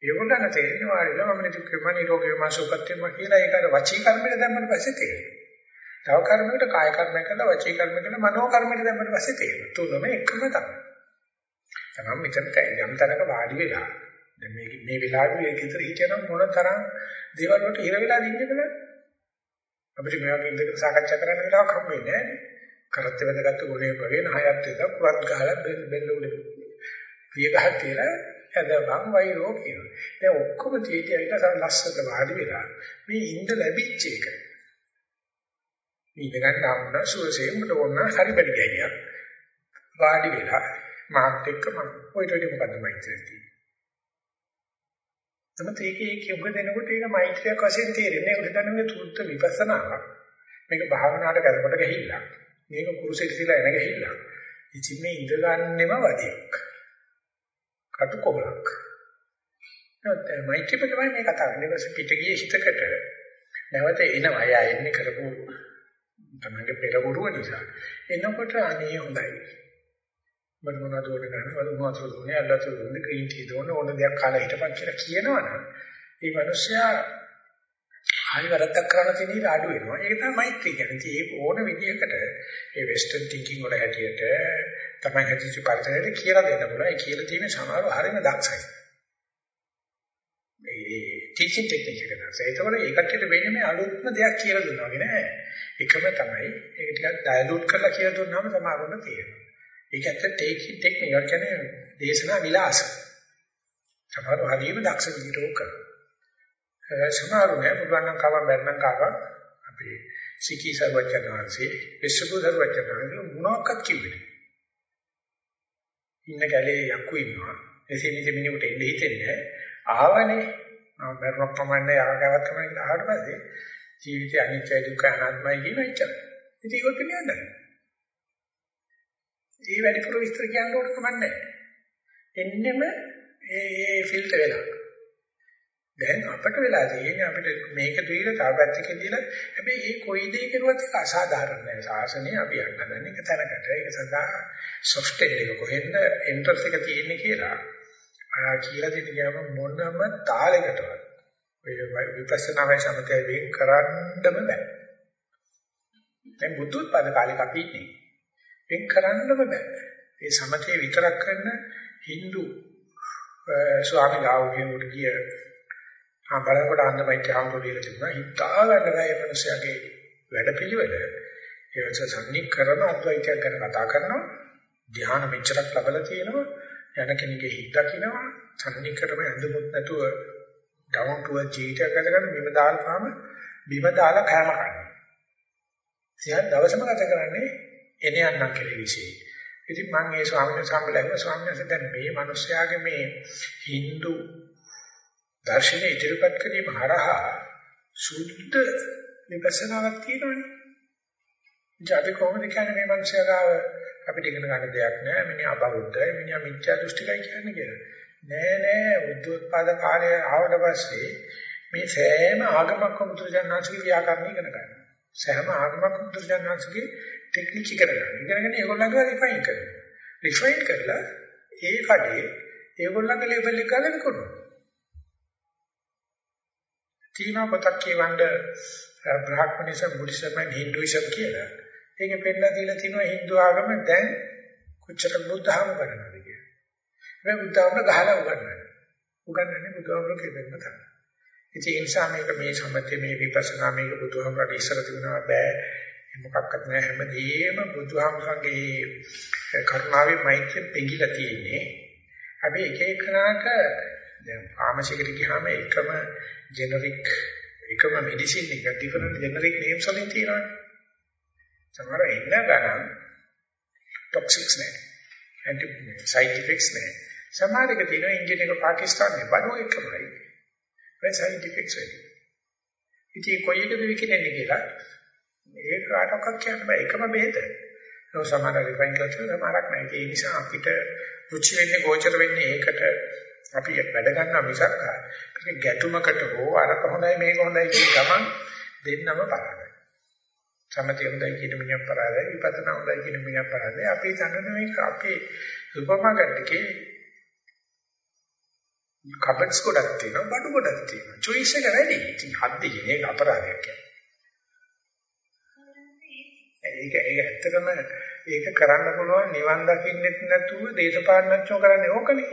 ඒගොල්ලන් තේරෙන්නේ වාරිලා මම නිදුක්කම නිරෝගී මාසුපත්‍යම කියලා ඒක අර වචී කර්මෙට දැම්මම පස්සේ තේරෙනවා. තව කර්මයකට කාය කර්මය කළා වචී කර්මය කළා මනෝ කර්මයට දැම්මම පස්සේ තේරෙනවා. තුනම එකම තමයි. තමයි මෙතනට යම් තැනක වාඩි වෙලා දැන් මේ මේ වෙලාවේ ඒක විතර හිතන මොන තරම් දේවල් වලට ඉර වෙලා ඉන්නේ බලන්න. අපිට මේ වගේ ඉඳගෙන සාකච්ඡා කරන්න වෙලාවක් හම්බ වෙන්නේ නැහැ නේ. කරත් වැදගත් ගුණයක් වගේ නහයක් එක කුරත් ගහලා බෙල් බෙල් උඩ පිය ගහක් තියලා හැදවම් වෛරෝ කියනවා. දැන් ඔක්කොම තියෙටි ඇවිල්ලා ලස්සනට වාඩි වෙලා මේ ඉඳ ලැබිච්ච එක. ඉඳ ගන්න ආමුණ සුවසේ මුට ඕන හරි බඩ ගියා. වාඩි වෙලා මාත් එක්ක මම ඔයිට ඔයිට මොකද්ද මෛත්‍රිය තියෙන්නේ. තමත් ඒකේ ඒක උග දෙනකොට ඒක මෛත්‍රියක් වශයෙන් තේරෙන්නේ. ඒක දන්න මේ තුත්ත විපස්සනාවක්. මේක භාවනාවට කරකට ගහිල්ලා. මේක කුරුසෙට තියලා එන ගහිල්ලා. ඉතින් මේ ඉඳ ගන්නෙම වදියක්. කටුකොමලක්. නැත්නම් මෛත්‍රී තමයි මේ කතා කරන්නේ. ඊපස්සේ පිටගියේ හිතකට නැවත එනවා. එයා එන්නේ කරපු තමගේ පෙරවරුව නිසා. එනකොට අනේ හොඳයි. මට මොනවද ඕන කරන්නේ? වල මොනවද ඕනේ? අල්ලතු දුන්නේ ග්‍රීන් ටී දෝන ඕන දෙයක් කාලා හිටපන් කියලා කියනවනම් මේ මිනිස්සයා ආයි වැරද්දක් කරන්න තියෙන ඉඩ අඩු වෙනවා. ඒක තමයි මෛත්‍රී කියන්නේ. ඒක ඕන විදිහකට ඒ වෙස්ටර්න් තින්කින් වල හැටියට තමයි හැදිච්ච පරිසරයට කියලා දෙන්න පුළුවන්. ඒ කියලා තියෙන සමහරව හරියම දක්ෂයි. මේ ටීචින් ටෙක්නික් එක තමයි. ඒකවල ඒ කට්ටියට වෙන්නේ මේ අලුත්ම දෙයක් කියලා දුන්නා වගේ නෑ. එකම තමයි. ඒක ටිකක් ඩයලූට් කරලා කියලා දුන්නාම සමහරවන්න තියෙනවා. ඒක ඇත්ත ටේකින් ටෙක්නික් එක කියන්නේ දේශනා විලාස. සමහරව හරියම දක්ෂ විදිහට ඕක කරනවා. සමහරව නෑ පුළුවන් නම් කවම් බැන්නම් කාවා අපි සිකී සර්වචනාංශේ විශ්වපු සර්වචනාංශේ මොනවාක්වත් කිව්වේ නෑ. ඉන්න කැලේ යක්කු ඉන්නවා. එසේ නිදි මිනිහට එන්න හිතෙන්නේ ආවනේ. මම බැරුවක් ප්‍රමාණය ආගාවක් තමයි කියලා අහකට පස්සේ ජීවිතය අනිත්‍ය දුක්ඛ අනාත්මයි කියන ඉච්ඡා. ඉතින් ඒක පිළියන්නේ. ඒ වැඩිපුර විස්තර කියන්න ඕන කමක් නැහැ. එන්නෙම ඒ ෆිල්ටර් වෙලා. දැන් අපිට වෙලා තියෙන්නේ අපිට මේක දීලා තව පැත්තකින් දීලා හැබැයි ඒ කොයි දෙයක් කරුවත් ඒක අසාධාරණ නෑ. සාසනේ අපි යන්න එක තැනකට. ඒක සඳහා සොෆ්ට්වෙයාර් එක කොහෙන්ද එන්ට්‍රස් එක තියෙන්නේ කියලා ආ කියලා දෙන්න ගියාම මොනම තාලයකටවත් ඔය විපස්සනාවේ සමතය වෙන් කරන්නම බෑ. දැන් බුද්ධෝත්පාද කාලෙක අපි ඉන්නේ. වෙන් කරන්නම බෑ. ඒ සමතේ විතරක් කරන Hindu ස්වාමී ගාවකෙකුට ගිය ආ බලනකොට අන්දමයිත් හම්බුනේ කියලා තිබුණා. හිතා ගන්න බෑ මේ මිනිස්යාගේ වැඩපිළිවෙල. ඒ වගේ සංනික් කරන අද්වෛතයක් ගැන කතා කරනවා. ධ්‍යාන මෙච්චරක් ලැබලා තියෙනවා. යන කෙනෙක්ගේ හිත දකින්නවා. සංනික් කරම ඇඳුමුත් නැතුව ඩවුන් ටු ජීවිතයක් ගත කරන බිම දාලාම බිම දාලා කෑම කනවා. සියන් දවසම ගත කරන්නේ එන යන්නම් කෙරේ විශේෂයි. ඉතින් මම මේ ස්වාමීන් වහන්සේ සම්බලව ස්වාමීන් වහන්සේ දැන් මේ මිනිස්යාගේ මේ Hindu දර්ශනය ඉදිරිපත් කිරීම හරහා සුද්ධ විපස්සනාවක් තියෙනවනේ. ජාති කොහොමද කියන්නේ මේ මිනිස්යාගාව අපිට ඉගෙන ගන්න දෙයක් නෑ. මිනිහා අබෞද්ධයි, මිනිහා මිත්‍යා දෘෂ්ටිකයි කියන්නේ කියලා. නෑ නෑ උද්දෝත්පාද කාලය ආවට පස්සේ මේ සෑම ආගමක් මුතුජානනාංශගේ ව්‍යාකරණ ඉගෙන ගන්න. සෑම ආගමක් මුතුජානනාංශගේ ටෙක්නික් ඉගෙන ගන්න. ඉගෙනගෙන ඒගොල්ලන්ගේ රිෆයින් කරනවා. රිෆයින් කරලා ඒ කඩේ ඒගොල්ලන්ගේ ලේබල් එක ගන්න විකුණනවා. තීනා පොතක් කියවන්න බ්‍රාහ්මනිසම් බුද්දිසම් and හින්දුයිසම් කියලා. ඒකෙ පෙන්නලා දීලා තිනවා හින්දු ආගම දැන් කොච්චර බුද්ධහම කරනවද කියලා. මේ බුද්ධාගම ගහලා උගන්වන්නේ. උගන්වන්නේ බුදුහාමර කෙරෙන්න තමයි. ඉතින් ඒ නිසා මේක මේ සම්මතයේ මේ විපස්සනා මේක බුදුහාමරට ඉස්සර තිබුණා බෑ. මොකක්වත් නෑ හැමදේම බුදුහාමරගේ කරුණාවේ මෛත්‍රිය පෙඟිලා තියෙන්නේ. අපි එක එකනට දැන් ෆාමසිකට ගියාම එකම ජෙනරික් එකම මෙඩිසින් එක ඩිෆරන්ට් ජෙනරික් නේම්ස් වලින් තියෙනවානේ. සමහර එන්න ගණන් ටොක්සික්ස් නෑ. ඇන්ටි සයිඩ් ඉෆෙක්ට්ස් නෑ. සමහර එක තියෙනවා ඉන්දියන් එක පාකිස්තානේ බඩෝ එකමයි. ඒ සයිඩ් ඉෆෙක්ට්ස් වෙයි. ඉතින් කොයි එකද විකිරෙන්නේ කියලා ඒක කාටවත් කියන්න බෑ එකම බෙහෙත. නෝ සමහර රිෆයින් කරලා සමහරක් නැහැ. ඒ නිසා අපිට රුචි වෙන්නේ ගෝචර වෙන්නේ ඒකට අපි වැඩ ගන්නවා මිසක් මේක ගැටුමකට හෝ අරක හොඳයි මේක හොඳයි කියන ගමන් දෙන්නම පරාදයි. සමතය හොඳයි කියන මිනිහක් පරාදයි විපස්සනා හොඳයි කියන මිනිහක් පරාදයි. අපි දන්නේ මේක අපේ සුපර් මාකට් එකේ කබඩ්ස් ගොඩක් තියෙනවා බඩු ගොඩක් තියෙනවා. choice එක වැඩි. ඉතින් හත් දෙකේ ඒක අපරාධයක් කියන්නේ. ඒක ඒක ඇත්තටම ඒක කරන්න පුළුවන් නිවන් දකින්නෙත් නැතුව දේශපාලනඥයෝ කරන්නේ ඕකනේ.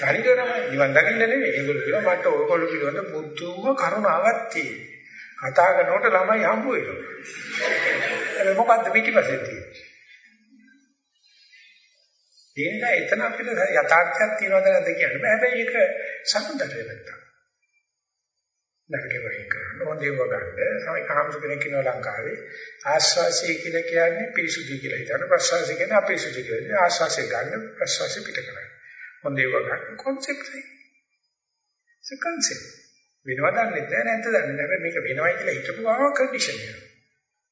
හරියටම නිවන් දකින්න නෙවෙයි. ඒගොල්ලෝ කියනවා මට ඔයගොල්ලෝ පිළිබඳ බුද්ධුම කරුණාවක් තියෙනවා. කතා කරනකොට ළමයි හම්බ වෙනවා. ඒ මොකද්ද පිටිපස්සේ තියෙන්නේ? ඒක එතන අපිට යථාර්ථයක් තියනවද නැද්ද කියන්න බෑ. හැබැයි ඒක සම්මුතට වෙනවා. නරකේ වගේ කරන හොඳේ වගන්න තමයි කාමසු කෙනෙක් ඉන්නවා ලංකාවේ ආශ්වාසය කියලා කියන්නේ පිරිසුදු කියලා හිතන ප්‍රශ්වාසය කියන්නේ අපිරිසුදු කියලා. ආශ්වාසය ගන්න ප්‍රශ්වාසය පිට කරන්නේ. හොඳේ වගන්න concept එක. it's a concept. වෙනවද නැත්නම් නැත්ද දන්නේ නැහැ. මේක වෙනවයි කියලා හිතපු ගමන් කන්ඩිෂන් එක.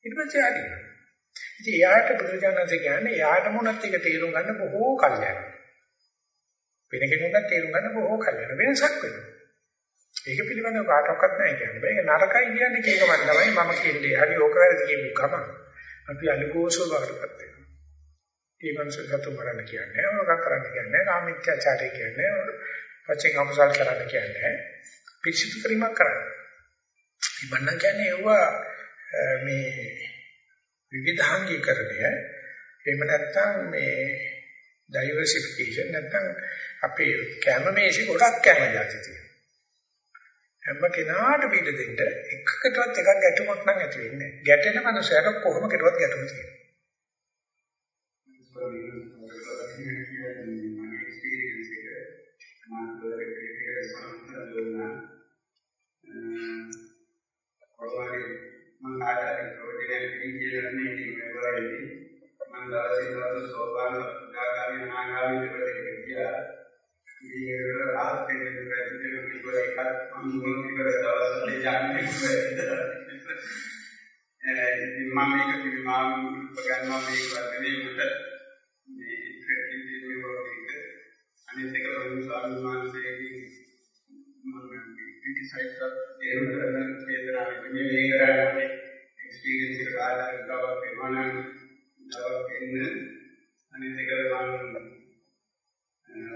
ඊට පස්සේ ආදී. ඉතින් එයාට බුදුජානක කියන්නේ එයාට මොනත් එක තේරුම් ගන්න බොහෝ කල් යනවා. වෙන කෙනෙකුට තේරුම් ගන්න බොහෝ කල් යනවා. වෙනසක් වෙනවා. ඒක පිළිබඳව කාටවත් නැහැ කියන්නේ. මේක නරකයි කියන්නේ කේකම තමයි මම කියන්නේ. හරි ඕක වැරදි කියපු ගමන් අපි අලුකෝසෝ වඩපත් වෙනවා. ඒ මනස සතු කරන්න කියන්නේ, ඕක කරන්න කියන්නේ, කාමීත්‍යාචාරය කියන්නේ, වචෙන් අමසල් කරන්න කියන්නේ, පිරිසිදු කිරීමක් කරන්න. ඉබන්න කියන්නේ ඒවා මේ විවිධාංගීකරණය එහෙම නැත්නම් මේ ඩයිවර්සිෆිකේෂන් නැත්නම් අපේ කැම මේසි ගොඩක් කැම જાති තියෙනවා. හැම කෙනාට පිට දෙන්න එකකටවත් එකක් ගැටුමක් නම් ඇති වෙන්නේ නැහැ. ගැටෙන මනුස්සයට කොහොම කෙරුවත් ගැටුම තියෙනවා. මම ආදාරි ප්‍රෝජනය පිළිගන්නේ ඉතිවෙවරදී මම දවසින් දවස සෝපාන ගාගාමී අනාගාමී දෙවලට ගියා ඉතින් ඒක ආත් වෙන ප්‍රතිදින පිටුවල එකක් මම මොන පිටුවල දවස් දෙකක් යන්නේ ඉතින් මම මේක පිළිමාම් ගන්නවා මේක වර්ධනේ මට මේ ප්‍රතිදින වගේ අනිත් එක ලොකු ස්වාමීන් වහන්සේගේ මම ක්‍රිටිසයිස් කරන කරන චේතනාවෙන් මේ මේ කරන්නේ එක්ස්පීරියන්ස් එක කාලයක් ගාවක් වෙනවා නම් දවස් එන්න අනිත් එක මම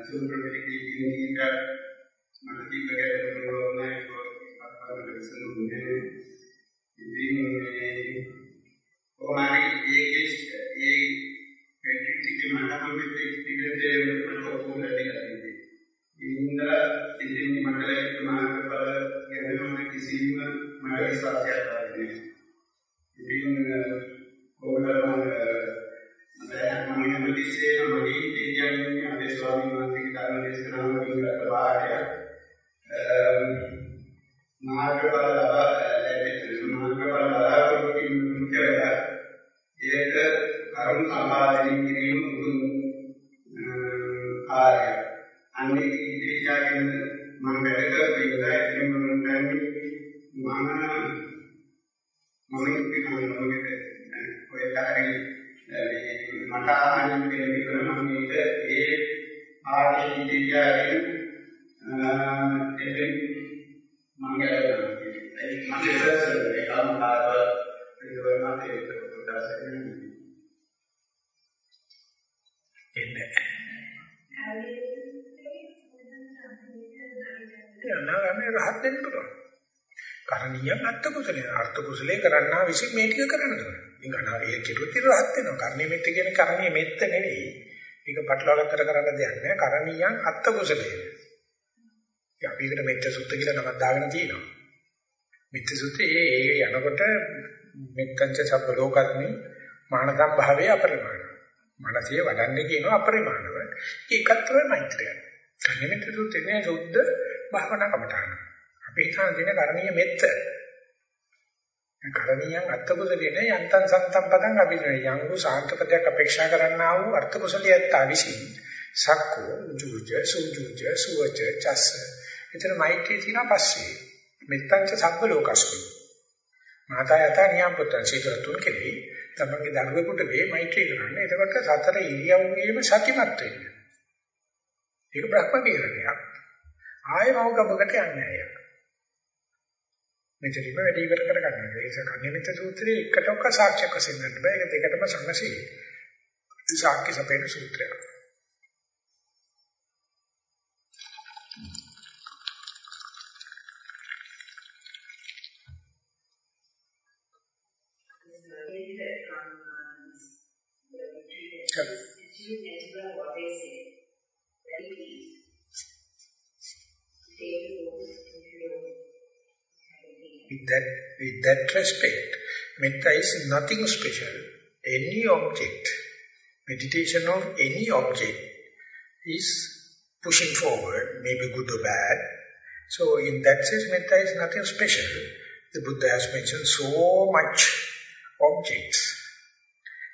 සුප්‍රමිතිකී ඉන්දික මට දීප ගැටලුව වුණා ඒක අපරාධ විසඳුනේ ඉතින් මේ කොහොමරි ඒකේ ඒ ටික මට හම්බෙච්ච එක්ස්පීරියන්ස් එක මට ඔක්කොම ලැබිලා තියෙනවා. ඉන්න ඉතින් කරන්නා විසින් මේ ටික කරන්න ඕනේ. ඉතින් අනාගාමී කිරුත් රහත් වෙනවා. කර්ණීය මෙත්ත කියන කරණීය මෙත්ත නෙවෙයි. ඒක පටලවාගත්තට කරන්න දෙයක් නෑ. කරණීයන් අත්ත කුසලේ. ඉතින් අපි ඒකට මෙත්ත සුත්ත කියලා නමක් දාගෙන තියෙනවා. මෙත්ත සුත්තේ ඒ යනකොට මෙත්තංච සබ්බ ලෝකස්මි මානසම් භාවයේ අපරිමාණ. මනසේ වඩන්නේ කියනවා අපරිමාණව. ඒකත් තමයි මෛත්‍රිය. කර්ණිමිත සූත්‍රයේ සුද්ධ භාවනා කමඨාන. අපි හිතන දෙන කරණීය මෙත්ත. කරණීයන් අත්කුසලේන යන්තං සන්තම් පදං අභිනය යංගු සාන්තපදයක් අපේක්ෂා කරන්නා වූ අර්ථ කුසලියත් ආවිසින් සක්කෝ ජුජ සුජුජ සුවච චස්ස. එතන මෛත්‍රිය තියෙනවා පස්සේ. මෙත්තංච සබ්බ ලෝකස්මි. මාතා යත නියම් පුත්‍රන් සීතල තුන් කෙරෙහි තමන්ගේ දරුවෙකුට වේ මෛත්‍රී කරන්න. එතකොට සතර ඉරියව්වේම සතිමත් වෙන්න. ඒක බ්‍රහ්ම විහරණයක්. ආයෙ මවකබකට යන්නේ නැහැ. මෙතනින්ම වැඩි ඉවර කර ගන්නවා. ඒ නිසා කන්‍යමිත සූත්‍රයේ එකටක සාක්ෂියක් වශයෙන් ගන්න බෑ. ඒක දෙකටම සම්මසී. සාක්ෂි සපේන සූත්‍රයක්. With that, with that respect, metta is nothing special. Any object, meditation of any object is pushing forward, maybe good or bad. So in that sense, metta is nothing special. The Buddha has mentioned so much objects.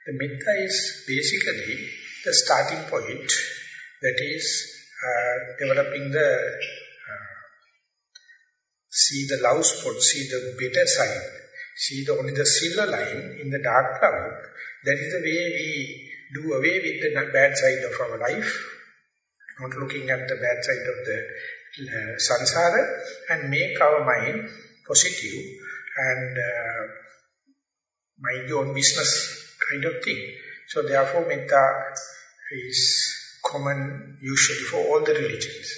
The metta is basically the starting point that is uh, developing the see the love spot, see the better side, see the only the silver line in the dark cloud. That is the way we do away with the bad side of our life, not looking at the bad side of the uh, samsara and make our mind positive and uh, mind your own business kind of thing. So therefore metta is common usually for all the religions.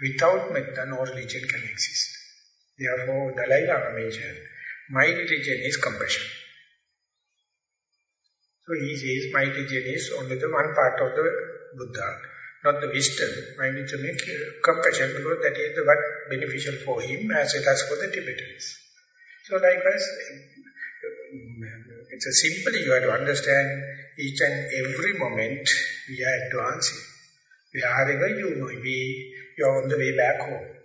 Without metta, no religion can exist. Therefore, Dalai Lama mentioned, my religion is compassion. So he says, my religion is only the one part of the Buddha, not the wisdom. My religion is compassion because that is the what beneficial for him as well as for the Tibetans. So likewise, it's a simple, you have to understand each and every moment we are advancing. Wherever you know, we, you are on the way back home.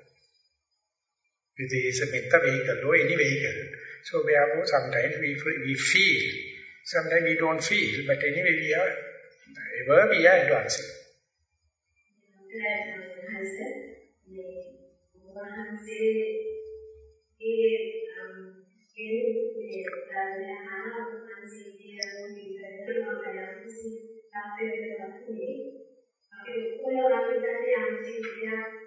It is a metta vehicle or any vehicle. So therefore sometimes we, we feel, sometimes we don't feel, but anyway we are, ever we are advancing. ඒ ස්වාමීන්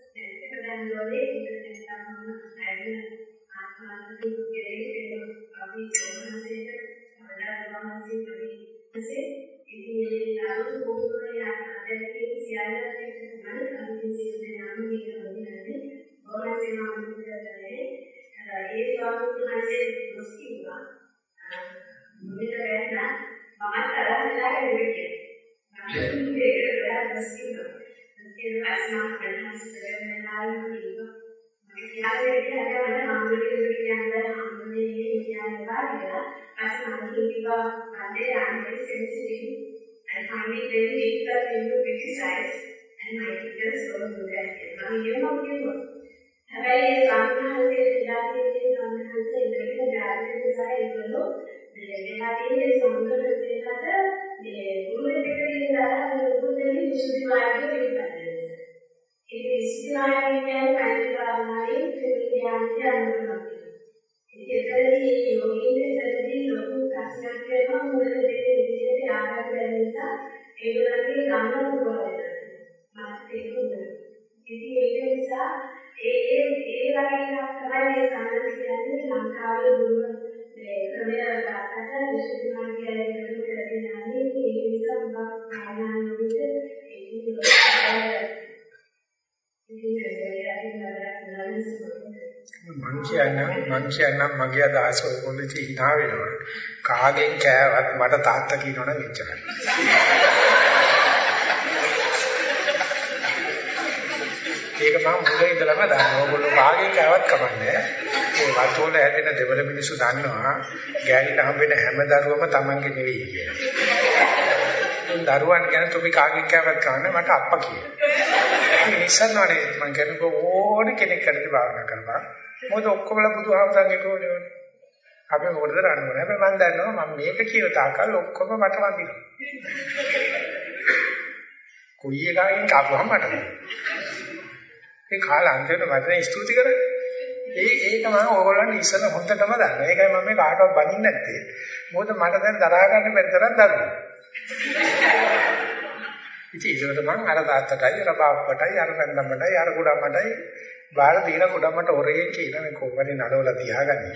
ඒක නිසා ඒ වැඩි වෙනස් දෙකෙන් වලේ ඉඳන් තමයි ඇවිල්ලා ආත්මාර්ථික කෙරේ අපි වහන්සේට වඩා වහන්සේ පරිපසේ ඉතින් ඒ අනුත් පොදුවේ ආකාරයේ සියල්ලට තමයි අපි සියලු නාම මේක වදිනන්නේ වහන්සේ නම් කරන්නේ. ඒ ස්වාමීන් වහන්සේ දුස් කිව්වා. මෙන්න වැන්න මම තරහලා ඉන්නේ මම මේකට වඩා දුස් කිව්වා මේ වෙලා තියෙන සම්බන්ධ දෙන්නට මේ ගුරු දෙකකින් දාලා මුදුනේ විසුද්ධි මාර්ගය පිළිපදිනවා. ඒ විසුද්ධි මාර්ගය කියන්නේ පරිපාලනයේ ත්‍රිවිධාන්ති අනුගමනය. ඒකදී යෝගීන්දදී ලොකු ප්‍රශ්නයක් වෙනවා මොකද දෙකේ විදිහට ආකාර වෙන නිසා ඒගොල්ලන්ගේ ගන්න උපකරණ. මාත් තේරුණා. ඉතින් ඒක නිසා ඒ ඒ ඒ වගේ එකක් තමයි මේ සම්මත කියන්නේ ලංකාවේ දුර මේ ක්‍රමය ගන්නට විශ්වවිද්‍යාලය කියලා කරගෙන යන්නේ ඒ නිසා උගක් ප්‍රාණාන විදිහට ඒක මං කියන්නම් මං කියන්නම් මගේ අදහස ඔයගොල්ලෝ හිතා වෙනවා කාගෙන් කෑවත් මට තාත්තා කියනවනම් එච්චරයි ඒක මම මුලින් ඉඳලම දන්නවා. ඔයගොල්ලෝ කාගෙන් කෑවත් කමන්නේ. ඒ වතුවල හැදෙන දෙවල මිනිස්සු දන්නවා ගෑණිට හම්බෙන හැම දරුවම Tamange නෙවෙයි කියලා. දරුවන් ගැන තුමි කාගෙන් කෑවත් කමන්නේ මට අප්පා කියනවා. ඒ ඉස්සන්නවනේ මම කියනකො ඕන කෙනෙක් කරලා භාවනා කරනවා. මොකද ඔක්කොම බුදුහාමුදුරන්ගේ කෝලේ වනේ. අපි මොකටද රණවන හැබැයි මම දන්නවා මම මේක කියන තාකල් ඔක්කොම මට වදිනවා. කොයි එකකින් කාපුවම මට ඒ කාලාන්තයට මට ස්තුති කරන්නේ. ඒ ඒක මම ඕගොල්ලන්ට ඉස්සෙල්ලා හොඳටම දන්නවා. ඒකයි මම මේ කාටවත් බනින්නේ නැත්තේ. මොකද මට දැන් දරා ගන්න බැරි තරම් දරුණු. ඉතින් ඒකට මම අර තාත්තටයි අර බාප්පටයි අර රැඳම්මටයි අර කුඩම්මටයි බාර දීලා කුඩම්මට ඔරේ කියන මේ කොහොමද නඩවලා තියාගන්නේ.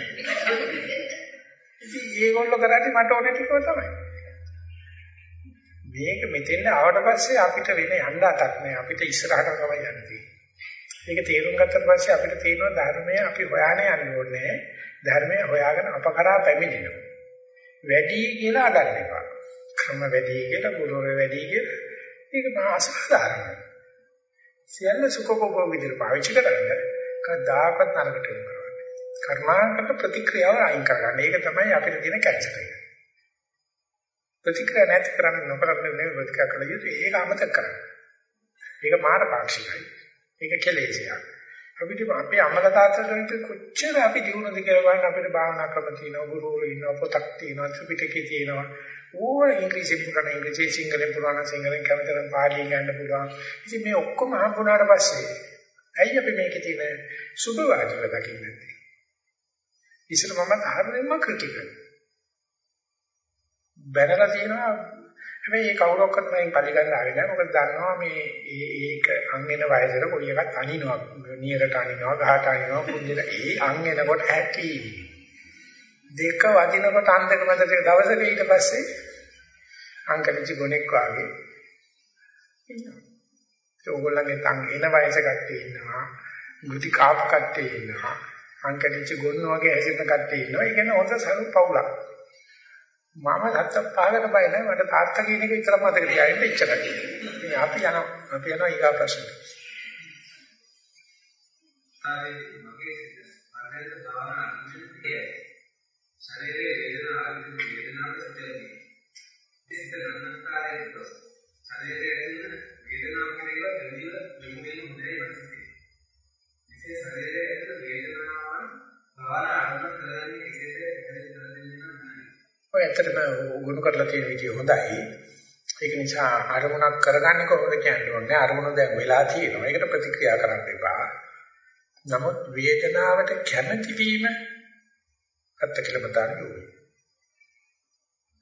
ඉතින් ඒගොල්ලෝ කරන්නේ මට ඕනේ ටිකව තමයි. මේක මෙතෙන් ආවට පස්සේ අපිට වෙන යන්න අතක් නෑ අපිට ඉස්සරහට තමයි යන්නේ. මේක තේරුම් ගත්තට පස්සේ අපිට තේරෙනවා ධර්මය අපි හොයාගෙන යන්න ඕනේ. ධර්මය හොයාගෙන අපකරා පැමිණෙනවා. වැඩි කියලා අගන්න එපා. ක්‍රම වැඩි කියලා ගුරුවර වැඩි කියලා ඒක මහා අසාධාරණයි. සියල්ල සුඛෝපභෝග විදිහට පාවිච්චි කරන්නේ කවදාකවත් නරකට යොමු කරන්නේ. කර්මාකට ප්‍රතික්‍රියාව අයින් කරගන්න. ඒක තමයි අපිට තියෙන කැන්සර් එක. ප්‍රතික්‍රියා නැති කරන්න නොකරන්න නෙවෙයි ප්‍රතික්‍රියා කළ යුතු ඒක අමතක කරන්න. ඒක මාර පාක්ෂිකයි. ඒක කෙලෙසියක්. අපිට අපේ අම්මලා තාත්තලාට කොච්චර අපි දිනුනද කියලා බලන්න අපිට භාවනා ක්‍රම තියෙනවා, ගුරුවරු ඉන්නවා, පොතක් තියෙනවා, ත්‍රිපිටකේ තියෙනවා. ඕන ඉංග්‍රීසි පුරාණ ඉංග්‍රීසි සිංහලෙන් පුරාණ සිංහලෙන් කවිතරම් පාලියෙන් ගන්න පුළුවන්. ඉතින් මේ ඔක්කොම හම්බුනාට පස්සේ ඇයි අපි මේකේ තියෙන සුබ වාචක දකින්නේ නැත්තේ? ඉතින් මම ධර්මයෙන්ම ක්‍රිටිකල්. බැනලා තියෙනවා හැබැයි ඒ කවුරක්වත් මම පරිගන්න ආවේ නැහැ. මොකද දන්නවා මේ ඒක අං වෙන වයසට කොයි එකක් අනිනවා. නියරට අනිනවා, ගහට අනිනවා, කුංජල ඒ අං වෙනකොට ඇති. දෙක වදිනකොට අන් දෙක මැද දවසක ඊට පස්සේ අංකලිච්ච ගොනෙක් වාගේ ඉන්නවා. ඒ ඕගොල්ලන්ගේ තන් එන වයස කට්ටිය ඉන්නවා. ගුටි කාප් කට්ටිය ඉන්නවා. අංකලිච්ච ගොන්න වගේ ඇසිට කට්ටිය ඉන්නවා. ඒ කියන්නේ හොඳ සරු පවුලක්. මම ගත්ත පාගට බය නැහැ මට තාත්තා කියන එක විතර මතක තියාගන්න ඉච්චරයි. ඉතින් අපි යනවා අපි යනවා ඊගා ප්‍රශ්න. ආයේ මගේ අරගෙන දාන අනිත්‍යය. ශරීරයේ වේදනා ආදී වේදනාවට සැපයි. ඒක නන්නකාරයේ ශරීරයේ තියෙන වේදනාව කියලා දෙවිල දෙවිල හොඳයි වස්තේ. ඉතින් ශරීරයේ තියෙන වේදනාවන් බාල අරමුණ කරන්නේ කෙසේද කියලා දෙන්නේ නම් ඔය ඇත්තටම ගුණ කරලා තියෙන විදිය හොඳයි. ඒක නිසා අරමුණක් කරගන්නේ කොහොමද කියන්නේ ඕනේ. අරමුණ දැන් වෙලා තියෙනවා. ඒකට ප්‍රතික්‍රියා කරන්න එපා. නමුත් වේදනාවට කැමැති වීම අත්කලමතාන යෝගී.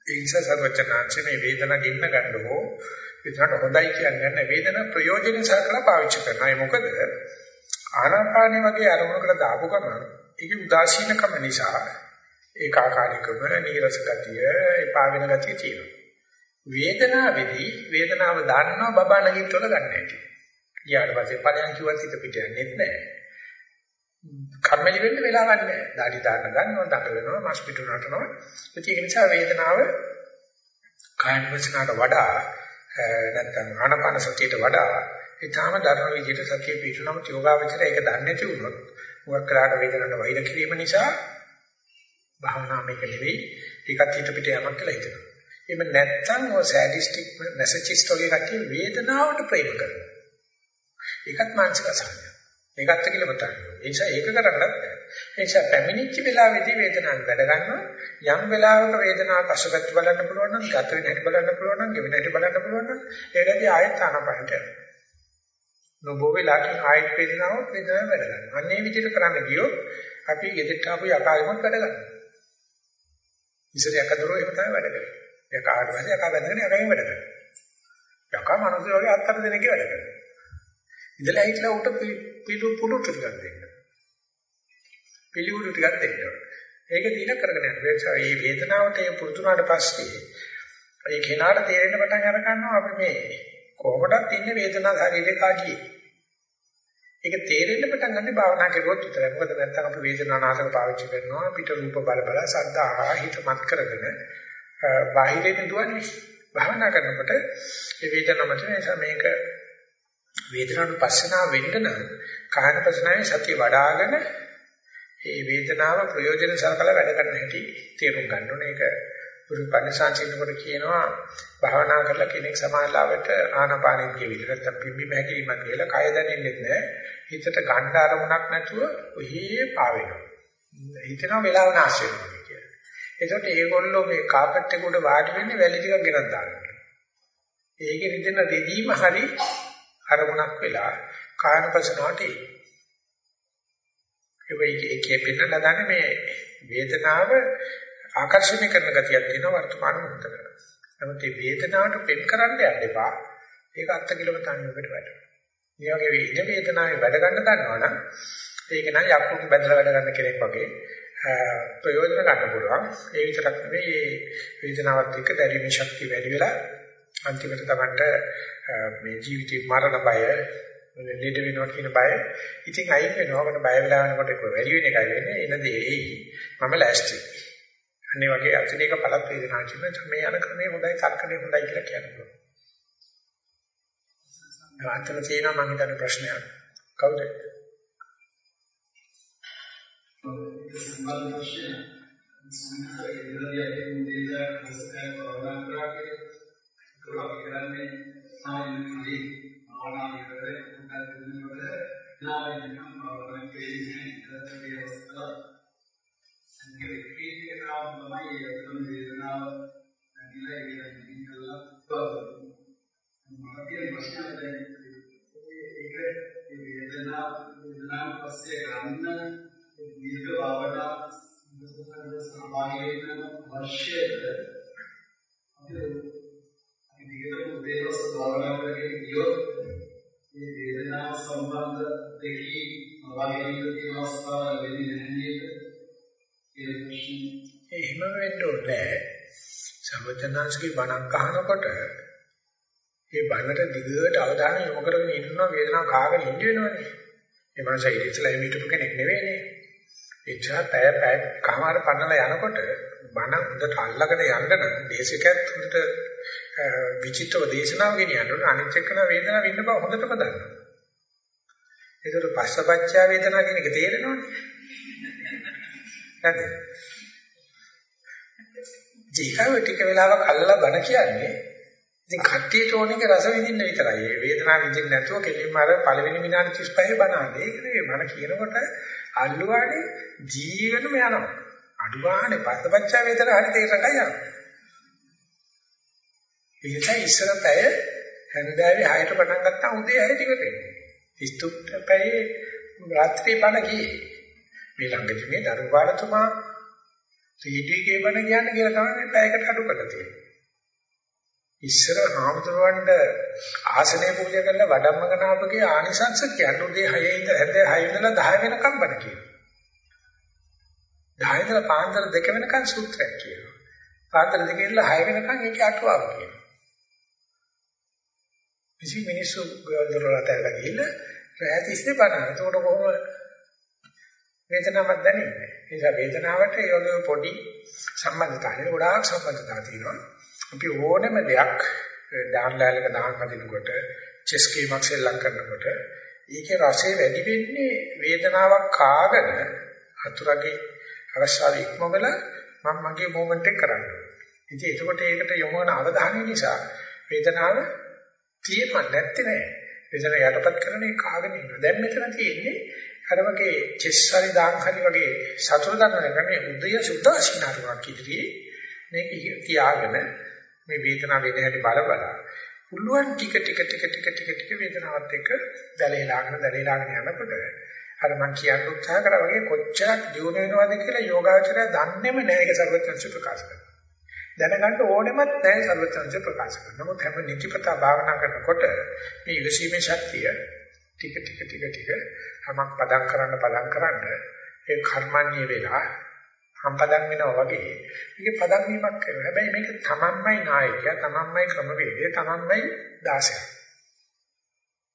ඒ නිසා සර්වචනාංශ මේ වේදනා ගින්න ගන්න හෝ විතරට හොඳයි කියන්නේ නැහැ වේදනා ප්‍රයෝජන සකලා පාවිච්චි කරනවා. ඒ මොකද ආනාපානිය වගේ අරමුණකට දාපු ගමන් ඒකේ උදාසීනකම නිසා ඒකාකාරීකම නීරස ගතිය එපා වෙන ගතිය තියෙනවා. වේදනාවේදී වේදනාව දාන්නවා බබා නැගිටවල ගන්න හැටි. ඊට පස්සේ පලයන් කිව්වත් හිත පිට යන්නේ නැහැ. කම්මැලි වෙන්න වෙලාවක් නැහැ. দাঁඩි දාන්න ගන්නවා, දඟලනවා, මස් පිටු නටනවා. ඒක නිසා වේදනාව කායන වචනකට වඩා නැත්නම් ආනපන සතියට වඩා ඊටාම ධර්ම විදිහට සතිය පිටුනම යෝගාවචරය ඒක දන්නේ නැති වුණොත් මුවක් කරාට වේදනට වෛර කිරීම නිසා භාවනා මේක නෙවෙයි ඒකත් හිත පිට යමක් කියලා හිතනවා. එහෙම නැත්නම් ඔය සැඩිස්ටික් මැසේජිස්ට් වගේ කට්ටිය වේදනාවට ප්‍රේම කරනවා. ඒකත් මානසික අසහනයක්. මේකත් කියලා මතන්න. ඒ නිසා ඒක කරන්නත් බෑ. ඒ නිසා පැමිණිච්ච වෙලාවේදී වේදනාවක් වැඩ ගන්නවා. යම් වෙලාවක වේදනාවක් අසුබත් බලන්න පුළුවන් නම්, ගත වෙන හැටි බලන්න පුළුවන් නම්, ගෙවෙන හැටි බලන්න පුළුවන් නම්, ඒකදී ආයෙත් ආනපනට යනවා. නොබෝ වෙලාවකින් ආයෙත් වේදනාවක් වේදනාවක් වැඩ ගන්නවා. අන්නේ විදිහට කරන්න ගියොත් අපි ගෙදරට ආපු යකාගෙමත් වැඩ ගන්නවා. ඉස්සර යකදරෝ එහෙම තමයි වැඩ කරන්නේ. යකාට පස්සේ යකා බැඳගෙන යකෙන් වැඩ කරනවා. යකා මනුස්සය වගේ අත්තර දෙනකේ වැඩ කරනවා. ඉඳලා හිටලා උට පිළු පුළු ටිකක් දෙන්න. පිළිවුරු ටිකක් දෙන්න. ඒක දීලා කරගෙන යන්න. ඒ වේදනාවට ඒ පුරුදුනාට පස්සේ ඒ කෙනාට තේරෙන්න පටන් අර ගන්නවා අපි මේ කොහොමදත් ඉන්නේ වේදනාව ශරීරේ කාටියේ. ඒක තේරෙන්න පටන් ගන්න භාවනා කරුවොත් විතරයි. මොකද නැත්තම් අපි වේදනානාශක පාවිච්චි කරනවා පිට රූප බල බල සද්ද ආහා හිතමත් කරගෙන බාහිරින් දුවන්නේ. භාවනා කරනකොට ඒ වේදනාව මත නිසා මේක වේදනාවට පස්සනාව වෙන්න නම් කායන පස්සනාවේ සතිය වඩ아가න ඒ වේදනාව ප්‍රයෝජන සලකලා වැඩ කරන්න හැටි තේරුම් ගන්න ඕනේ. ඒක පුරුපන්නසාචින්නකොට කියනවා භාවනා කරලා කෙනෙක් සමාලාවට ආනාපානෙත් කියවිල නැත්නම් පිම්බි මහැකිලිමත් කියලා කය දැනෙන්නේ නැහැ. හිතට ගන්න අරමුණක් නැතුව ඔහේ පාවෙනවා. හිතනවා වෙලාව නැස් වෙනවා කියලා. ඒකට ඒගොල්ලෝ මේ කාපට් එක උඩ වාඩි වෙන්නේ වැලි ටිකක් ගෙනත් දානවා. ඒකේ රිදෙන දෙදීම හරි අරමුණක් වෙලා කායනපසනාවට ඒ. ඒ වෙයි ඒකේ පිටන දාන්නේ මේ වේදනාව ආකර්ෂණය කරන ගතියක් තියෙනවා වර්තමාන මොහොතේ. නමුත් මේ වේදනාවට පෙන් කරන්න යන්න එපා. ඒක අත්ති කිලෝමීටරයකට වැඩ. මේ වගේ ඉද වේදනාවේ වැඩ ගන්න දන්නවනම් ඒක නම් යක්කුන් බැඳලා වැඩ ගන්න කෙනෙක් වගේ ප්‍රයෝජන ගන්න පුළුවන්. ඒ විතරක් නෙවෙයි මේ වේදනාවත් එක්ක දැරීමේ ශක්තිය වැඩි වෙලා අන්තිමට තමයි මේ ජීවිතේ මරණ බය ලෙඩ වෙනවා කියන බය ඉතින් අයින් වෙනවා. මොන බය වෙලා යනකොට ඒක වැඩි වෙන එකයි වෙන්නේ. එන දේ මම ලෑස්ති. අනේ වගේ අතිරේක පළත් වේදනා කියන මේ යන ක්‍රමේ හොඳයි තර්කනේ හොඳයි කියලා කියනවා අතන තියෙන මම හිතන ප්‍රශ්නයක්. කවුද? සම්බන්ධ ප්‍රශ්නය සංඛාරයේ ඉදිරියට දේශා හස්තය කරනවා කරන්නේ ඒක අපි කරන්නේ සාමාන්‍යයෙන් භාවනා විතරේ උන්ට දෙන්නකොට නාමයෙන් නම් භාවනා දෙන්නේ නැහැ. ඒක අවස්ථාව සංකේතීක නාම තමයි යතුන් වේදනාව නැතිලා ඒක නිකල්ලා මම කියන ප්‍රශ්නය දැන් ඒක ඒ වේදනාව වේදනාව පස්සේ ගන්න දීර්ඝ භාවනා සමාධිය වෙන අවශ්‍යද? අපිට දිගටම උදේවස භාවනා කරගෙන ගියොත් මේ වේදනාව සම්බන්ධ දෙකී අවබෝධය තියෙන අවස්ථාවල් වෙන්නේ නැහැ නේද? ඒ ප්‍රශ්නේ එහෙම වෙන්න ඕනේ. සර්වඥාන්සේගේ බණක් අහනකොට ඒ බණට දිගට අවධානය යොමු කරගෙන ඉන්නවා වේදනාව කාගෙන ඉඳ වෙනවනේ. ඒ මනස ඉතිසලා හිටපු කෙනෙක් නෙවෙයිනේ. එච්චර පැය පැය කමාර පන්නලා යනකොට බණ හොඳට අල්ලගෙන යන්න නම් දේශකයත් හොඳට විචිත්‍රව දේශනාව ගෙනියන්න ඕනේ අනිත් එක්කන වේදනාව ඉන්න බව හොඳටම දන්නවා. ඒකට පස්සපච්චා වේදනාව කියන එක තේරෙනවනේ. නැද්ද? ජීකව ටික වෙලාවක් අල්ලලා බණ කියන්නේ ඉතින් කට්ටියට ඕනෙක රස විඳින්න විතරයි. ඒ වේදනාව විඳින්න නැතුව කෙලින්ම අර පළවෙනි විනාඩි 35 බණන්නේ. ඒක නෙවෙයි මම කියනකොට අල්ලුවානේ ජීවනම යනවා. අඩුවානේ පස්සපච්චා වේදනාව හරි තේරෙන්නයි යනවා. ඒ නිසා ඉස්සර පැය හැන්දෑවේ 6ට පටන් ගත්තා උදේ 6ට ඉවර වෙනවා. ඉස්තුත් පැයේ රාත්‍රී බණ ගියේ. මේ ළඟදී මේ දරුවාලතුමා සීඩීගේ බණ කියන්න කියලා තමයි පැයකට අඩු කරලා තියෙන්නේ. ඉස්සර හාමුදුරුවන්ට ආසනය පූජා කරලා වඩම්මගෙන ආපගේ ආනිසංස කියන්නේ උදේ 6 ඉඳලා හැන්ද 6 ඉඳලා 10 වෙනකම් බණ කියනවා. 10 ඉඳලා පාන්දර 2 වෙනකම් සූත්‍රයක් කියනවා. පාන්දර 2 ඉඳලා 6 වෙනකම් ඒකේ අටුවාව කියනවා. කිසි මිනිස්සු දොරලට ඇවිල්ලා ගිහිල්ලා රැය තිස්සේ බලනවා. එතකොට කොහොම වේදනාවක් දැනෙන්නේ? ඒ නිසා වේදනාවට ඒ වගේ පොඩි සම්බන්ධතාවය ගොඩාක් සම්බන්ධතාව තියෙනවා. අපි ඕනම දෙයක් දාන්නලක දාන්න හදිනකොට චෙස් ගේමක් සෙල්ලම් කරනකොට ඒකේ රසය වැඩි වෙන්නේ වේදනාවක් කාගෙන අතුරගේ අවශ්‍යතාවය ඉක්මවල මම මගේ මොමන්ට් එක කරන්න ඕනේ. ඉතින් එතකොට ඒකට යොමු වන අවධානය නිසා වේදනාව තියෙන්නේ නැත්තේ නෑ. වේදනාව යටපත් කරන එක කාගෙන ඉන්නවා. දැන් මෙතන තියෙන්නේ අර වගේ චෙස් හරි දාන් හරි වගේ සතුට ගන්න ක්‍රමයේ උදය සුදාසිනාරුවක් ඉදිරියේ මේක තියාගෙන මේ වේදනාව වෙන හැටි බල බල පුළුවන් ටික ටික ටික ටික ටික ටික වේදනාවත් එක්ක දැලේලාගෙන දැලේලාගෙන යනකොට අර මම කියන්න උත්සාහ කරා වගේ කොච්චරක් දියුණු වෙනවද කියලා යෝගාචරය දන්නේම නැහැ ඒක සර්වඥංශ ප්‍රකාශ කරනවා. දැනගන්න ඕනෙමත් නැහැ සර්වඥංශ ප්‍රකාශ කරනවා. නමුත් හැම නිතිපතා භාවනා කරනකොට මේ ඉවසීමේ ශක්තිය ටික ටික ටික ටික හැමක් පදම් කරන්න පදම් කරන්න ඒ කර්මන්නේ වෙලා සම්පදන් වෙනවා වගේ මේක පදන් වීමක් කරනවා. හැබැයි මේක තමන්මයි නායකයා, තමන්මයි ක්‍රමවේදය, තමන්මයි දාසය.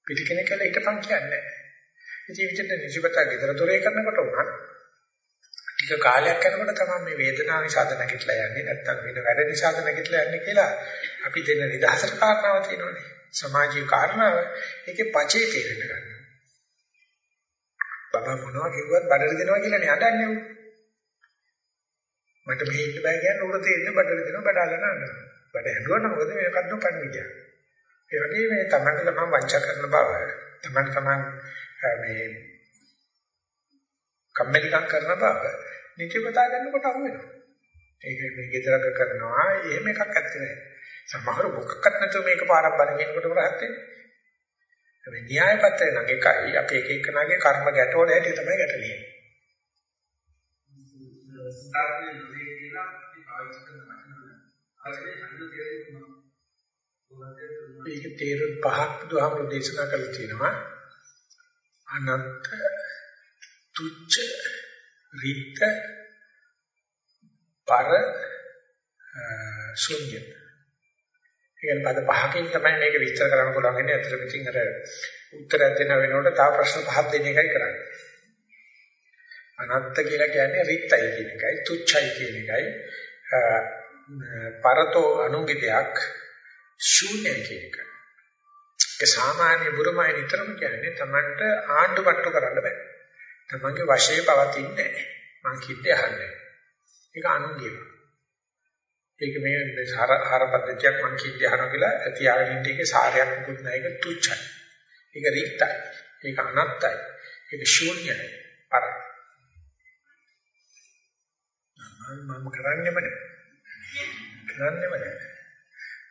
පිට කෙනෙක් කියලා හිටපන් කියන්නේ. ඉතින් විදිහට නිජපතා gedara dore කරනකොට උනත් ටික කාලයක් යනකොට තමයි මේ වේදනාව නිසා නැගිටලා යන්නේ නැත්තම් වෙන වැඩ නිසා නැගිටලා යන්නේ කියලා අපි දෙන්න නිදහසට කාරණාව තියෙනවානේ. සමාජීය කාරණාව ඒකේ පචේ තේරෙන්න ගන්නවා. බබා මොනවා කිව්වත් බඩල දෙනවා කියලා නේ අඬන්නේ උන්. මට මෙහෙ ඉන්න බෑ කියන්නේ උර තේරෙන්නේ බඩල දෙනවා බඩල්ලා නෑ. බඩ ඇඬුවා නම් මොකද මේකත් නෝ පණිවිඩය. ඒ වගේ මේ තමන්ට තමන් වංචා කරන බව තමන්ට තමන් මේ කම්මැලිකම් කරන බව නිතිපතා ගන්නකොට අහු වෙනවා. ඒක මේ ගෙදරක කරනවා එහෙම එකක් ඇත්තේ නෑ. සමහර මොකක්වත් නැතුව මේක පාරක් බලනකොට රහත් වෙන්නේ. මේ න්‍යාය පත්‍රය නම් එකයි අපි එක එකනාගේ කර්ම ගැටවල හැටි තමයි ගැටලියේ. ස්ථාපනය නොවේ කියලා අපි පාවිච්චි කරන වචන අවශ්‍යයි අන්න තේරෙන්න මේක තේරුම් පහක් බුදුහාමුදුරු දේශනා කළා තියෙනවා. අනන්ත තුච්ච රිත්ත පර ශුන්‍ය. ඒකෙන් පද පහකින් තමයි මේක විස්තර කරන්න පුළුවන් ඉන්නේ. අතට පිටින් අර උත්තර දෙන වෙනකොට තව ප්‍රශ්න පහක් දෙන එකයි කරන්නේ. අනත්ත කියලා කියන්නේ රිත්යි කියන එකයි, තුච්චයි කියන එකයි, පරතෝ අනුන්ගේ දෙයක් ශූන්‍යයි කියන එක. ඒ සාමාන්‍ය බුරුමයි නිතරම කියන්නේ Tamanට ආණ්ඩු පට්ටු කරන්න බෑ. Tamanගේ වශයේ පවතින්නේ නැහැ. මං කිව්වේ අහන්නේ. ඒක අනුන්ගේ. ඒක මේ සාර ආහාර පද්ධතියක් මං කිව්වේ අහනවා කියලා තියාගෙන ඉන්න එකේ සාරයක් මුකුත් නැහැ. ඒක තුච්චයි. ඒක රික්තයි. ඒක අනත්තයි. ඒක ශූන්‍යයි. අර මම කරන්නේම නැහැ. කරන්නේම නැහැ.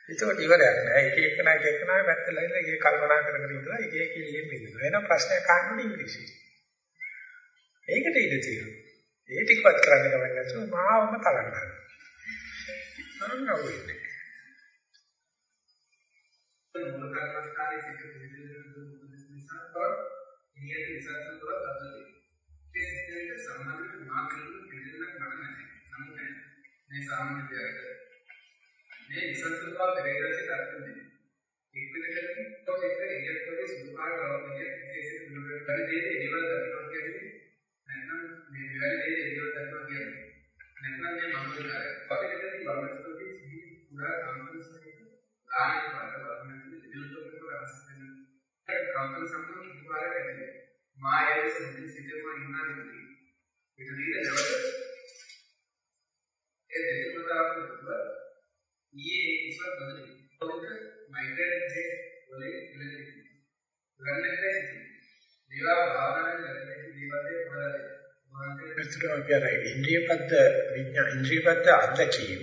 ඒකට ඉවරයක් නෑ. එක එක නා එක එක නා පැත්තලා ඉඳලා ඒක කල්පනා කර කර ඉඳලා ඒක ඒක ඉල්ලෙන්න ඉන්නවා. එහෙනම් ප්‍රශ්නයක් අහන්න ඉංග්‍රීසියෙන්. ඒකට ඉඳ තියෙනවා. ඒ ටිකවත් කරන්න ගමන් නැතුව මාවම තලන්න ගන්න. අරන් වෙන්නේ. මූල කර්මස්ථානයේ සිට පිළිදෙන නිසා තව ඉනියට ඉස්සත් කරලා අදලේ. ඒ සිද්දෙන්ට සම්බන්ධ මාර්ගවල පිළිදෙන්නක් මට නැහැ. නමුත් මේ සාමාන්‍ය දෙයක්. මේ විසන්තුකව පෙරේරසිත අර්ථන්නේ. එක්විලකදී තොත් එක්ක එජෙක්ට් වගේ සුදුපාර ගවර්නමන්ට් විශේෂ පිළිවෙල පරිදි ඒවල් දක්වනවා කියන්නේ නැත්නම් මේ මෙවැනි දේ ඒවල් දක්වනවා කියන්නේ. නැත්නම් මේ මනුස්සයාගේ පරිදි බලවත්කමේ සිහි පුරා කම්පනස් එක ආයෙත් වලට බලන්න ඉදිරියට අවශ්‍ය වෙන කම්පන සම්පූර්ණ සුදුපාර ඇතුලේ මායයේ සම්පූර්ණ සිදුවීම ඉන්නාදී පිටුදීද නැවත ඒ දෙකම ඊයේ ඉස්සර බදලි. ඔක මයිග්‍රේට් ජේ වලේ ඉලෙන්නේ. ගන්නකේ දේවා භාවනාවෙන් ලැබෙන දේවල්ේ පොළදේ. ඇත්තටම අපි අර ඉන්ද්‍රියපද්ද විඥා ඉන්ද්‍රියපද්ද අධ්‍යක්ීම්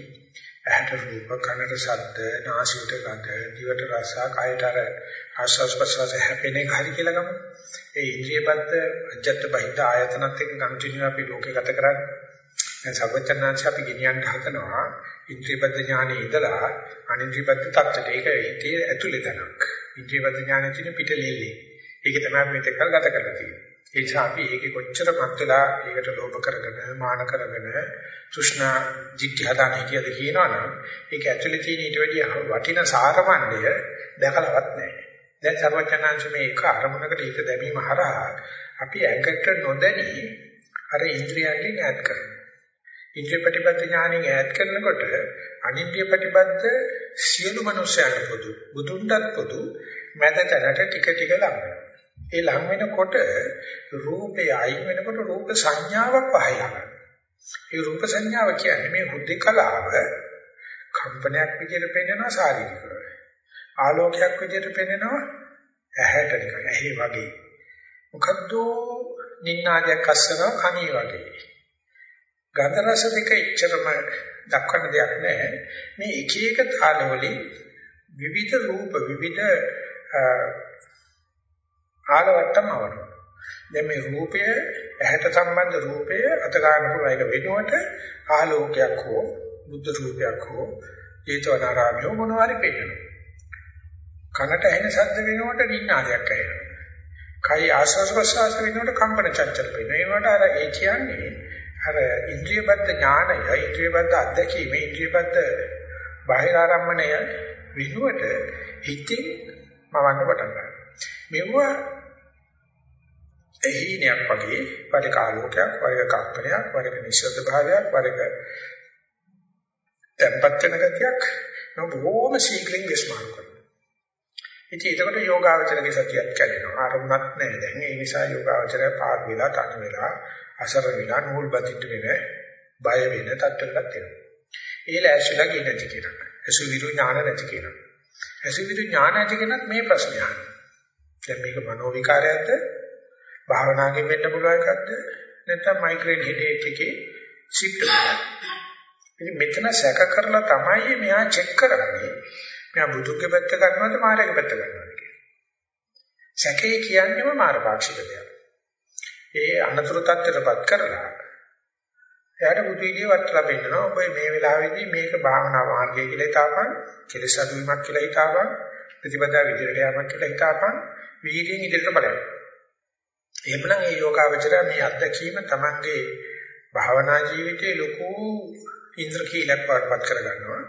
ඇහැට රූප, කනට ශබ්ද, නාසයට ගඳ, දිවට රස, කයට අර ආස්වාස් ප්‍රසවාස හැපෙන එක හරි කියලා ගමු. ඒ ඉන්ද්‍රියපත්ත අජත්ත බහිද්ද ආයතනත් එක්ක කන්ටිනියු අපි ලෝකේ ගත කරන්නේ. දැන් සර්වචන්නාංශ අපි ගෙනියන්න හදනවා ඉන්ද්‍රියපත්ත ඥානෙ ඉඳලා අනින්ද්‍රියපත්ත තත්ත්වයට. ඒක හිතේ ඇතුලේ තැනක්. ඉන්ද්‍රියපත්ත ඥානෙ තියෙන පිටලෙල්ලේ. ඒක තමයි අපි මෙතෙක් කල් ගත කරලා තියෙන්නේ. ඒ නිසා අපි ඒකේ කොච්චර මත් වෙලා ඒකට ලෝභ කරගෙන මාන කරගෙන තෘෂ්ණා ජිත්‍ය හදාන හිටියද කියනවනම් ඒක ඇතුලේ තියෙන ඊට වැඩිය වටින සාරමණ්ඩය දැකලවත් නැහැ. දැන් සර්වඥාන්සේ මේ එක අරමුණකට හිත දැමීම හරහා අපි ඇඟට නොදැනී අර ඉන්ද්‍රියයන්ගෙන් ඈත් කරනවා. ඉන්ද්‍රිය ප්‍රතිපද ඥාණයෙන් ඈත් කරනකොට අනින්ද්‍රිය ප්‍රතිපද සියලු මනුෂ්‍යයන්ට පොදු බුදුන්ටත් පොදු මැද තැනට ටික ටික ලඟ වෙනවා. ඒ ලඟ වෙනකොට රූපය අයින් වෙනකොට රූප සංඥාවක් පහළ යනවා. ඒ රූප සංඥාව කියන්නේ මේ හුදේකලාව කම්පනයක් විදිහට පෙන්වනවා ශාරීරිකව. ආලෝකයක් විදිහට පෙන්වනවා ඇහැට නිකන් ඇහි වගේ. මොකද්ද නින්නාදයක් අස්සනවා කණී වගේ. ගන්ධ රස දෙක එච්චරම දක්වන්න දෙයක් නැහැ. මේ එක එක තාලවලින් විවිධ රූප විවිධ ආලවට්ටම් අවරනවා. දැන් මේ රූපය ඇහැට සම්බන්ධ රූපය අත ගන්න පුළුවන් එක වෙනුවට ආලෝකයක් හෝ බුද්ධ රූපයක් හෝ ජේතවනාරාමයේ මොනවාරි පෙන්නනවා. කනට ඇහෙන ශබ්ද වෙනුවට නින්නාදයක් ඇහෙනවා. කයි ආස්වාස් ප්‍රසවාස වෙනුවට කම්පන චංචල වෙනවා. ඒවට අර ඒ කියන්නේ අර ඉන්ද්‍රියබද්ධ ඥානය, ඉන්ද්‍රියබද්ධ අධ්‍යක්ීම, ඉන්ද්‍රියබද්ධ බාහිර ආරම්මණය වෙනුවට හිතින් මවන්න පටන් ගන්නවා. මෙවුව එහිණයක් වගේ වරික ආලෝකයක් වරික කම්පනයක් වරික නිශ්ශබ්ද භාවයක් වරික tempat වෙන ගතියක් නෝ බොහොම ශීඝ්‍රයෙන් විශ්මාන කරනවා. ඉතින් ඒකට යෝගාවචරගේ සතියක් කැඩෙනවා. ආරමුණක් නැහැ දැන්. ඒ නිසා යෝගාවචරය පාත් වෙලා තනි වෙලා අසර වෙලා නූල් බදින්න වෙන බය වෙන තත්ත්වයකට එනවා. ඒ ලෑස්තිලා ගියේ නැති කියනවා. අසුවිරු ඥාන නැති කියනවා. අසුවිරු ඥාන නැති කෙනත් මේ ප්‍රශ්නය අහනවා. දැන් මේක මනෝ විකාරයක්ද? භාවනාවෙන් වෙන්න පුළුවන් එකක්ද? නැත්නම් මයිග්‍රේන් හෙඩේක් එකේ ෂිෆ්ට් එකක්ද? ඉතින් මෙතන සැක කරලා තමයි මෙයා චෙක් කරන්නේ. මෙයා බුදුගේ පැත්ත ගන්නවද මායාවේ පැත්ත ගන්නවද කියලා. සැකේ කියන්නේම මාර්ගපාක්ෂික දෙයක්. ඒ අනතුරු තත්ත්වයටපත් කරලා එයාට බුදු විදිය වටලා පෙන්නනවා. ඔබ මේ වෙලාවේදී මේක භාවනා මාර්ගය කියලා හිතාපන්, කෙලෙස් අඩුවීමක් කියලා හිතාපන්, ප්‍රතිපදා විදියට යාමක් කියලා හිතාපන්, වීර්යයෙන් ඉදිරියට බලන්න. එහෙමනම් මේ යෝගාවචරය මේ අත්දැකීම Tamange භාවනා ජීවිතයේ ලොකු ඉන්ද්‍රකීලක් වඩපත් කරගන්නවා.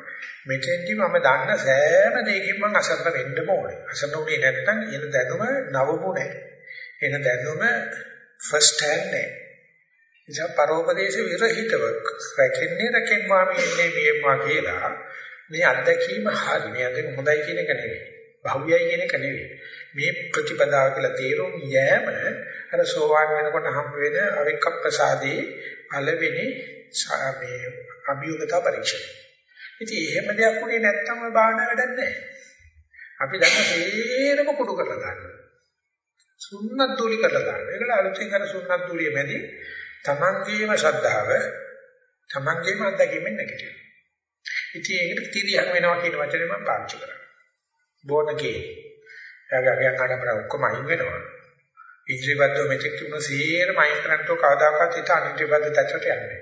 මෙතෙන්දි මම දන්න සෑම දෙයකින් මම අසන්න වෙන්න ඕනේ. අසන්න උනේ නැත්නම් එන දැනුම නවමු නැහැ. එන දැනුම ෆස්ට් හෑන්ඩ් නැහැ. ඉතින් පරෝපදේශ විරහිතව රැකෙන්නේ රැකෙන්නවා මේ මේවා කියලා මේ අත්දැකීම හරි. මේ අත්දැකීම හොඳයි කියන එක නෙවෙයි. භව්‍යයි කියන එක නෙවෙයි. මේ ප්‍රතිපදාව කියලා තේරුම් යෑම අර සෝවාන් වෙනකොට හම්බ වෙන අවික්ක ප්‍රසාදී පළවෙනි මේ අභියෝගතා පරීක්ෂණය. ඉතින් එහෙම දෙයක් උනේ නැත්තම් ඔය භාවනාව වැඩක් නැහැ. අපි දැන් තේරම කුඩු කරලා ගන්නවා. සුන්නත් දූලි කරලා ගන්නවා. ඒකල අලුතෙන් අර සුන්නත් දූලිය මැදි තමන්ගේම ශ්‍රද්ධාව තමන්ගේම අත්දැකීමෙන් නැගිටිනවා. ඉතින් ඒකට තිරියන් වෙනවා කියන වචනේ මම පාවිච්චි කරා. බොනකේ. එයාගේ ආඩම්බර ඔක්කොම අයින් වෙනවා. ඉන්ද්‍රියබද්ධ මෙතෙක් තුන සීරම අයින් කරන්තෝ කවදාකවත් හිත අනිත්‍යබද්ධ තත්ත්වයට යන්නේ.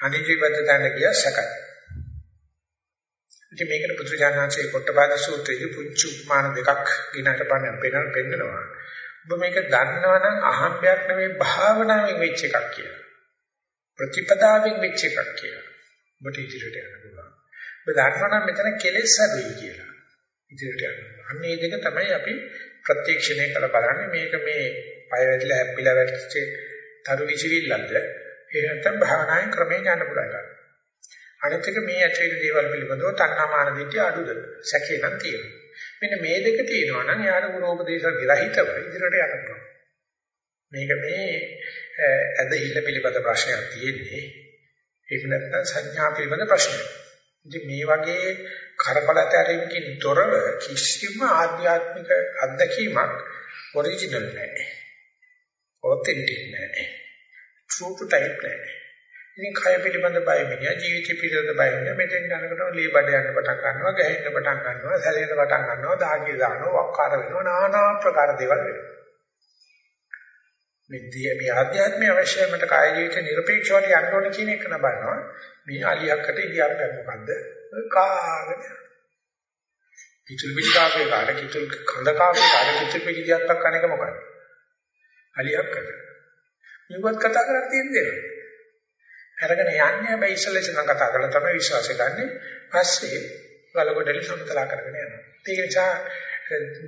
අනිත්‍යබද්ධ තැන ගියා සකයි. ඉතින් මේකට පුදුජානනාංශයේ කොටපාද සූත්‍රයේ පුංචි උපමාන දෙකක් ගිනකට පන්න පෙන්නන පෙන්නනවා. ඔබ මේක දන්නවනම් අහම්බයක් නෙවෙයි භාවනාවෙන් වෙච්ච එකක් කියලා. ප්‍රතිපදාවෙන් වෙච්ච එකක් කියලා. ඔබට ඉදිරියට යන්න පුළුවන්. ඔබ දන්නවනම් මෙතන කෙලෙස් අඩුයි කියලා. ඉදිරියට යන්න. අන්න ඒ දෙක තමයි අපි ප්‍රත්‍යක්ෂණය කරලා බලන්නේ මේක මේ පය වැටිලා හැප්පිලා වැටිච්ච තරු විචිවිල්ලක්ද ඒ නැත්නම් භාවනායෙන් ක්‍රමයෙන් යන්න පුළුවන් එකක්. අනිත් එක මේ ඇති වෙන දේවල් පිළිබඳව තණ්හාමාන දිට්ඨිය අඩුද සැකේ නම් තියෙනවා. මෙන්න මේ දෙක තියෙනවා නම් යාර ගුණෝපදේශ විරහිතව ඉදිරියට යන්න පුළුවන්. මේක මේ ඇදහිල්ල පිළිබඳ ප්‍රශ්නයක් තියෙන්නේ. ඒක නැත්නම් සංඥා පිළිබඳ ප්‍රශ්නයක්. ඉතින් මේ වගේ කරපලතරකින් තොරව කිසිම ආධ්‍යාත්මික අත්දැකීමක් ඔරිජිනල් නැහැ. ඔතෙන්ටික් නැහැ. true to type නැහැ. ඉතින් කය පිළිබඳ බය මිනිහා ජීවිතය පිළිබඳ බය මිනිහා මෙතෙන් යනකොට ලී බඩ යන්න පටන් ගන්නවා, ගැහෙන්න පටන් ගන්නවා, සැලෙන්න පටන් ගන්නවා, දාගිය දානවා, වක්කාර වෙනවා, নানা ආකාර දේවල් වෙනවා. මේ මේ ආධ්‍යාත්මය අවශ්‍යයි මට කාය ජීවිත নিরপেক্ষවට යන්න ඕන කියන එක නබනවා. මේ අලියක්කට ඉලියක්කට මොකද්ද? කාගෙන. කිතුල් පිළි කාපේ කාට කිතුල් කඳ කාපේ කාට කිතුල් පිළි ගියක් කන එක මොකද්ද? අලියක්කට. මේවත් කතා කරලා තියෙන්නේ. අරගෙන යන්නේ හැබැයි ඉස්සෙල්ලා ඉස්සෙල්ලා කතා කරලා තමයි විශ්වාසය ගන්නෙ. පස්සේ වලකොඩලි සම්තලා කරගෙන යනවා. ඒක නිසා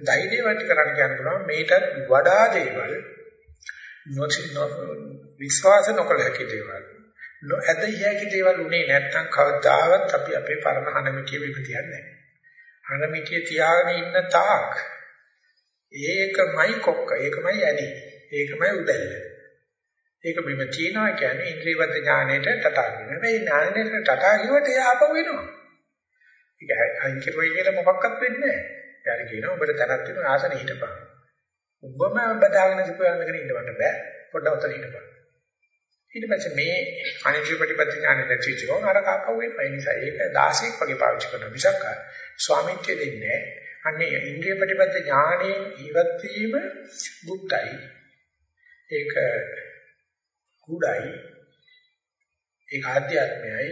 ධෛර්යවත් කරන්න කියන්න පුළුවන් මේට වඩා දේවල් විශ්වාස නොකළ හැකි දේවල්. නොඇදිය හැකි දේවල් උනේ නැත්නම් කවදාවත් අපි අපේ පරණ හනමිකේ විපතියක් නැහැ. හනමිකේ තියාගෙන ඉන්න තාක් ඒකමයි කොක්ක, ඒකමයි ඇලි, ඒකමයි උදැල්ල. ඒක බිම තියනවා කියන්නේ ඉන්ද්‍රියවද ඥාණයට තටා කියන. හැබැයි ඥාණයට තටා කිව්වට එයා ආපහු වෙනවා. ඒක අයින් කෙරුවයි කියලා මොකක්වත් වෙන්නේ නැහැ. යාර කියනවා ඔබට තනක් තියෙන ආසනෙ හිටපන්. ඔබම බදාගෙන සිපුවන්නගෙන ඉන්නවට බෑ. පොඩ්ඩක් උතර හිටපන්. ඊට පස්සේ මේ අනිත්‍ය ප්‍රතිපත්ති ඥානෙ දැක්විච්ච ගමන් අර කාපව වෙනවා. ඒ නිසා ඒක 16ක් වගේ පාවිච්චි කරන මිසක් ස්වාමිත්වය දෙන්නේ නැහැ. අන්නේ ඉන්ද්‍රිය ප්‍රතිපත්ති ඥානෙන් ඉවත් වීම බුද්ධයි. ඒක කුඩයි ඒක ආධ්‍යාත්මයයි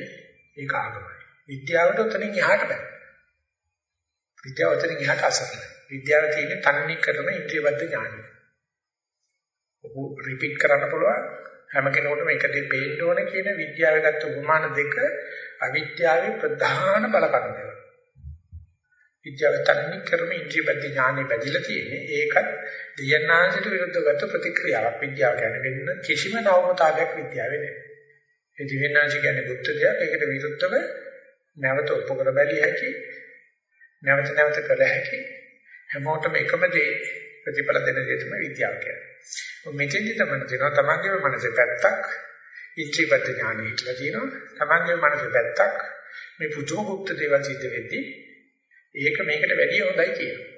ඒක ආගමයි විද්‍යාවට උතනින් එහාට බෑ විද්‍යාව උතනින් එහාට අසරණයි විද්‍යාව තියෙන්නේ තන්නේ කරන ඉන්ද්‍රියබද්ධ ඥානය. ඔබ රිපීට් කරන්න පුළුවන් හැම කෙනෙකුටම එක දේ පේන්න ඕන කියන විද්‍යාවේ ගත්ත උපමාන දෙක අවිද්‍යාවේ ප්‍රධාන බලපත්‍රය. විද්‍යාව තන්නේ කරන ඉන්ද්‍රියබද්ධ ඥානය බැඳිලා තියෙන්නේ ඒකත් දියනාංශයට විරුද්ධව ගත්ත ප්‍රතික්‍රියාවක්. විද්‍යාව කියන්නේ වෙන කිසිම නවමතාවයක් විද්‍යාවේ නැහැ. ඒ දිව්‍යනාංශ කියන්නේ බුද්ධ දෙයක්. ඒකට විරුද්ධව නැවත උපකර බැලිය හැකි. නැවත නැවත කළ හැකි. හැමෝටම එකම දේ ප්‍රතිඵල දෙන දේ තමයි විද්‍යාව කියන්නේ. මෙතෙන්දි තමයි තියෙනවා තමන්ගේ මනසේ පැත්තක් ඉත්‍රිපත් ඥානෙ හිටලා තියෙනවා. තමන්ගේ මනසේ පැත්තක් මේ පුදුම গুপ্ত දේවල් සිද්ධ වෙද්දී ඒක මේකට වැඩිය හොඳයි කියනවා.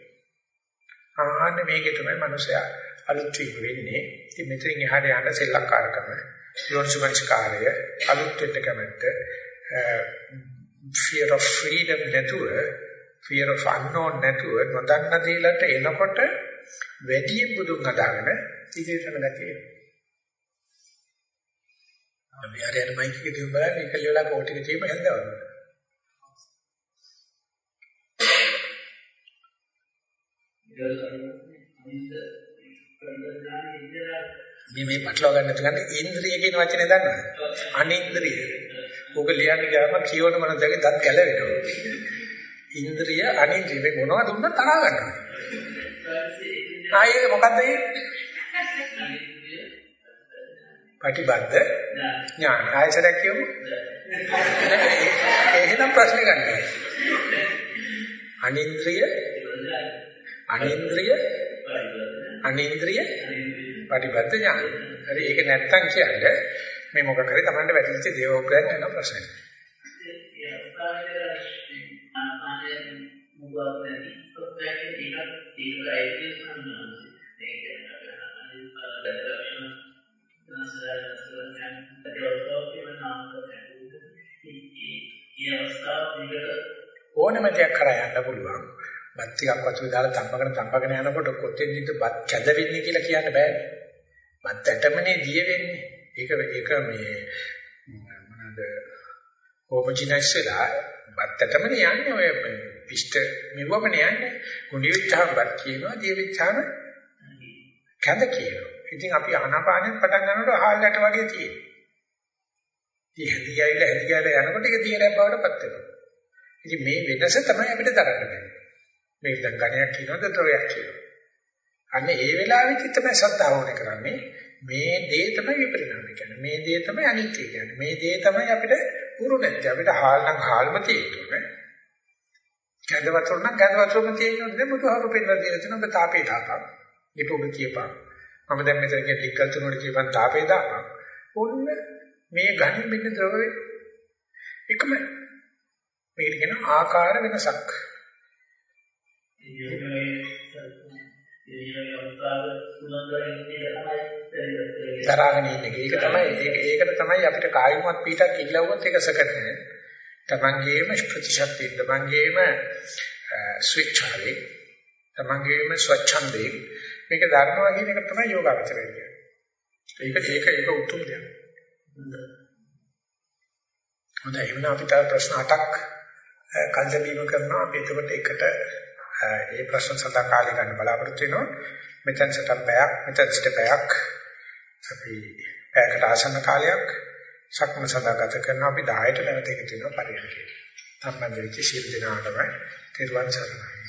ආහන්න මේකේ තමයි මනුස්සයා අලුත් වීම වෙන්නේ. ඉතින් මෙතනින් එහාට යන්න සෙල්ලක්කාරකම, යෝනිසමංස්කාරය, අලුත් වෙන්න කැමැත්ත, fear of freedom නැතුව, fear of unknown නැතුව නොදන්න දේලට එනකොට වැඩි බුදුන් අදාගෙන ඉතිරිසම නැතිේ. අපි හරියට මයික් එකේ තියුම් බලන්න එක ලියලා කෝටික තියෙම හැන්දවනවා. මේ මේ පටලවා ගන්න නැත්නම් ඉන්ද්‍රිය කියන වචනේ දන්නවද? අනින්ද්‍රිය. ඕක ලියන්න ගියාම කියවන මනසගේ දත් ගැලවෙනවා. ඉන්ද්‍රිය අනින්ද්‍රිය මේ මොනවද දුන්නත් තරහ ගන්නවා. ආයේ මොකද්ද ඒ? පටිබද්ද ඥාන. ආයසරයක් කියමු. එහෙනම් ප්‍රශ්නේ ගන්න. අනින්ද්‍රිය අනින්ද්‍රිය අනින්ද්‍රිය පටිපත්ත ඥාන. හරි ඒක නැත්තම් කියන්නේ මේ මොකක් හරි Tamanට වැටිච්ච දේවෝප්‍රයන් යන ප්‍රශ්නයක්. ඕනම දෙයක් කරා යන්න පුළුවන්. බත් ටිකක් වතුර දාලා තම්බගෙන තම්බගෙන යනකොට කොතෙන්ද බත් කැද වෙන්නේ කියලා කියන්න බෑනේ. බත් ඇටමනේ දිය වෙන්නේ. ඒක ඒක මේ මොනවාද ඕපචිනස් වෙලා බත් ඇටමනේ යන්නේ ඔය පිෂ්ඨ මෙවමනේ යන්නේ. කුණි වෙච්චාම බත් කියනවා දිය වෙච්චාම කැඳ කියනවා. ඉතින් අපි ආනාපානෙත් පටන් ගන්නකොට හාල්ලට වගේ තියෙනවා. ඉතින් හැදි ගියලා හැදි ගියලා යනකොට ඒක දියරක් බවට පත් වෙනවා. ඉතින් මේ වෙනස තමයි අපිට දරන්න බැහැ. මේක දැන් ගණයක් කියනවද ද්‍රවයක් කියනවද? අන්න ඒ වෙලාවෙදි තමයි සත්‍තාව ඕනේ කරන්නේ. මේ දේ තමයි විපරිණාමය කියන්නේ. මේ දේ තමයි අනිත්‍ය කියන්නේ. මේ දේ තමයි අපිට පුරු නැති. අපිට හාල් නම් හාල්ම තියෙන්නේ. කැඳ වතුර නම් කැඳ වතුරම තියෙන්නේ. බුදුහාරු පෙන්නලා දෙන තුන ඔබ තාපේ දාපන්. ඊපොබ කියපන්. මම දැන් මෙතන කියන ටිකල් තුනට කියපන් තාපේ දාපන්. ඔන්න මේ ගණන් මෙන්න ද්‍රවය එකම මේකට කියන ආකාර වෙනසක්. දරාගෙන ඉන්නේ. ඒක තමයි ඒකට තමයි අපිට කායිමත් පිටක් ඉල්ලවුවොත් ඒක සකත් නැහැ. තමන්ගේම ප්‍රතිශක්තිය තමන්ගේම ස්විච්චාවේ තමන්ගේම ස්වච්ඡන්දේ මේක ධර්මවා කියන එක තමයි යෝගාවචරය කියන්නේ. ඒක ඒක ඒක උතුම් දෙයක්. හොඳයි එහෙනම් අපි තව ප්‍රශ්න 8ක් කල්පදීම කරනවා අපි එතකොට එකට ඒ ප්‍රශ්න සඳහා කාලය ගන්න බලාපොරොත්තු වෙනවා. මෙතන සිට පැයක් මෙතන සිට පැයක් අපි පැයකට ආසන්න කාලයක් සක්ම සඳහා ගත කරනවා අපි 10ට නැවත එකතු වෙනවා පරිහරණය. සම්බන්ධ වෙච්ච ශීල දිනාටම තෙරුවන් සරණයි.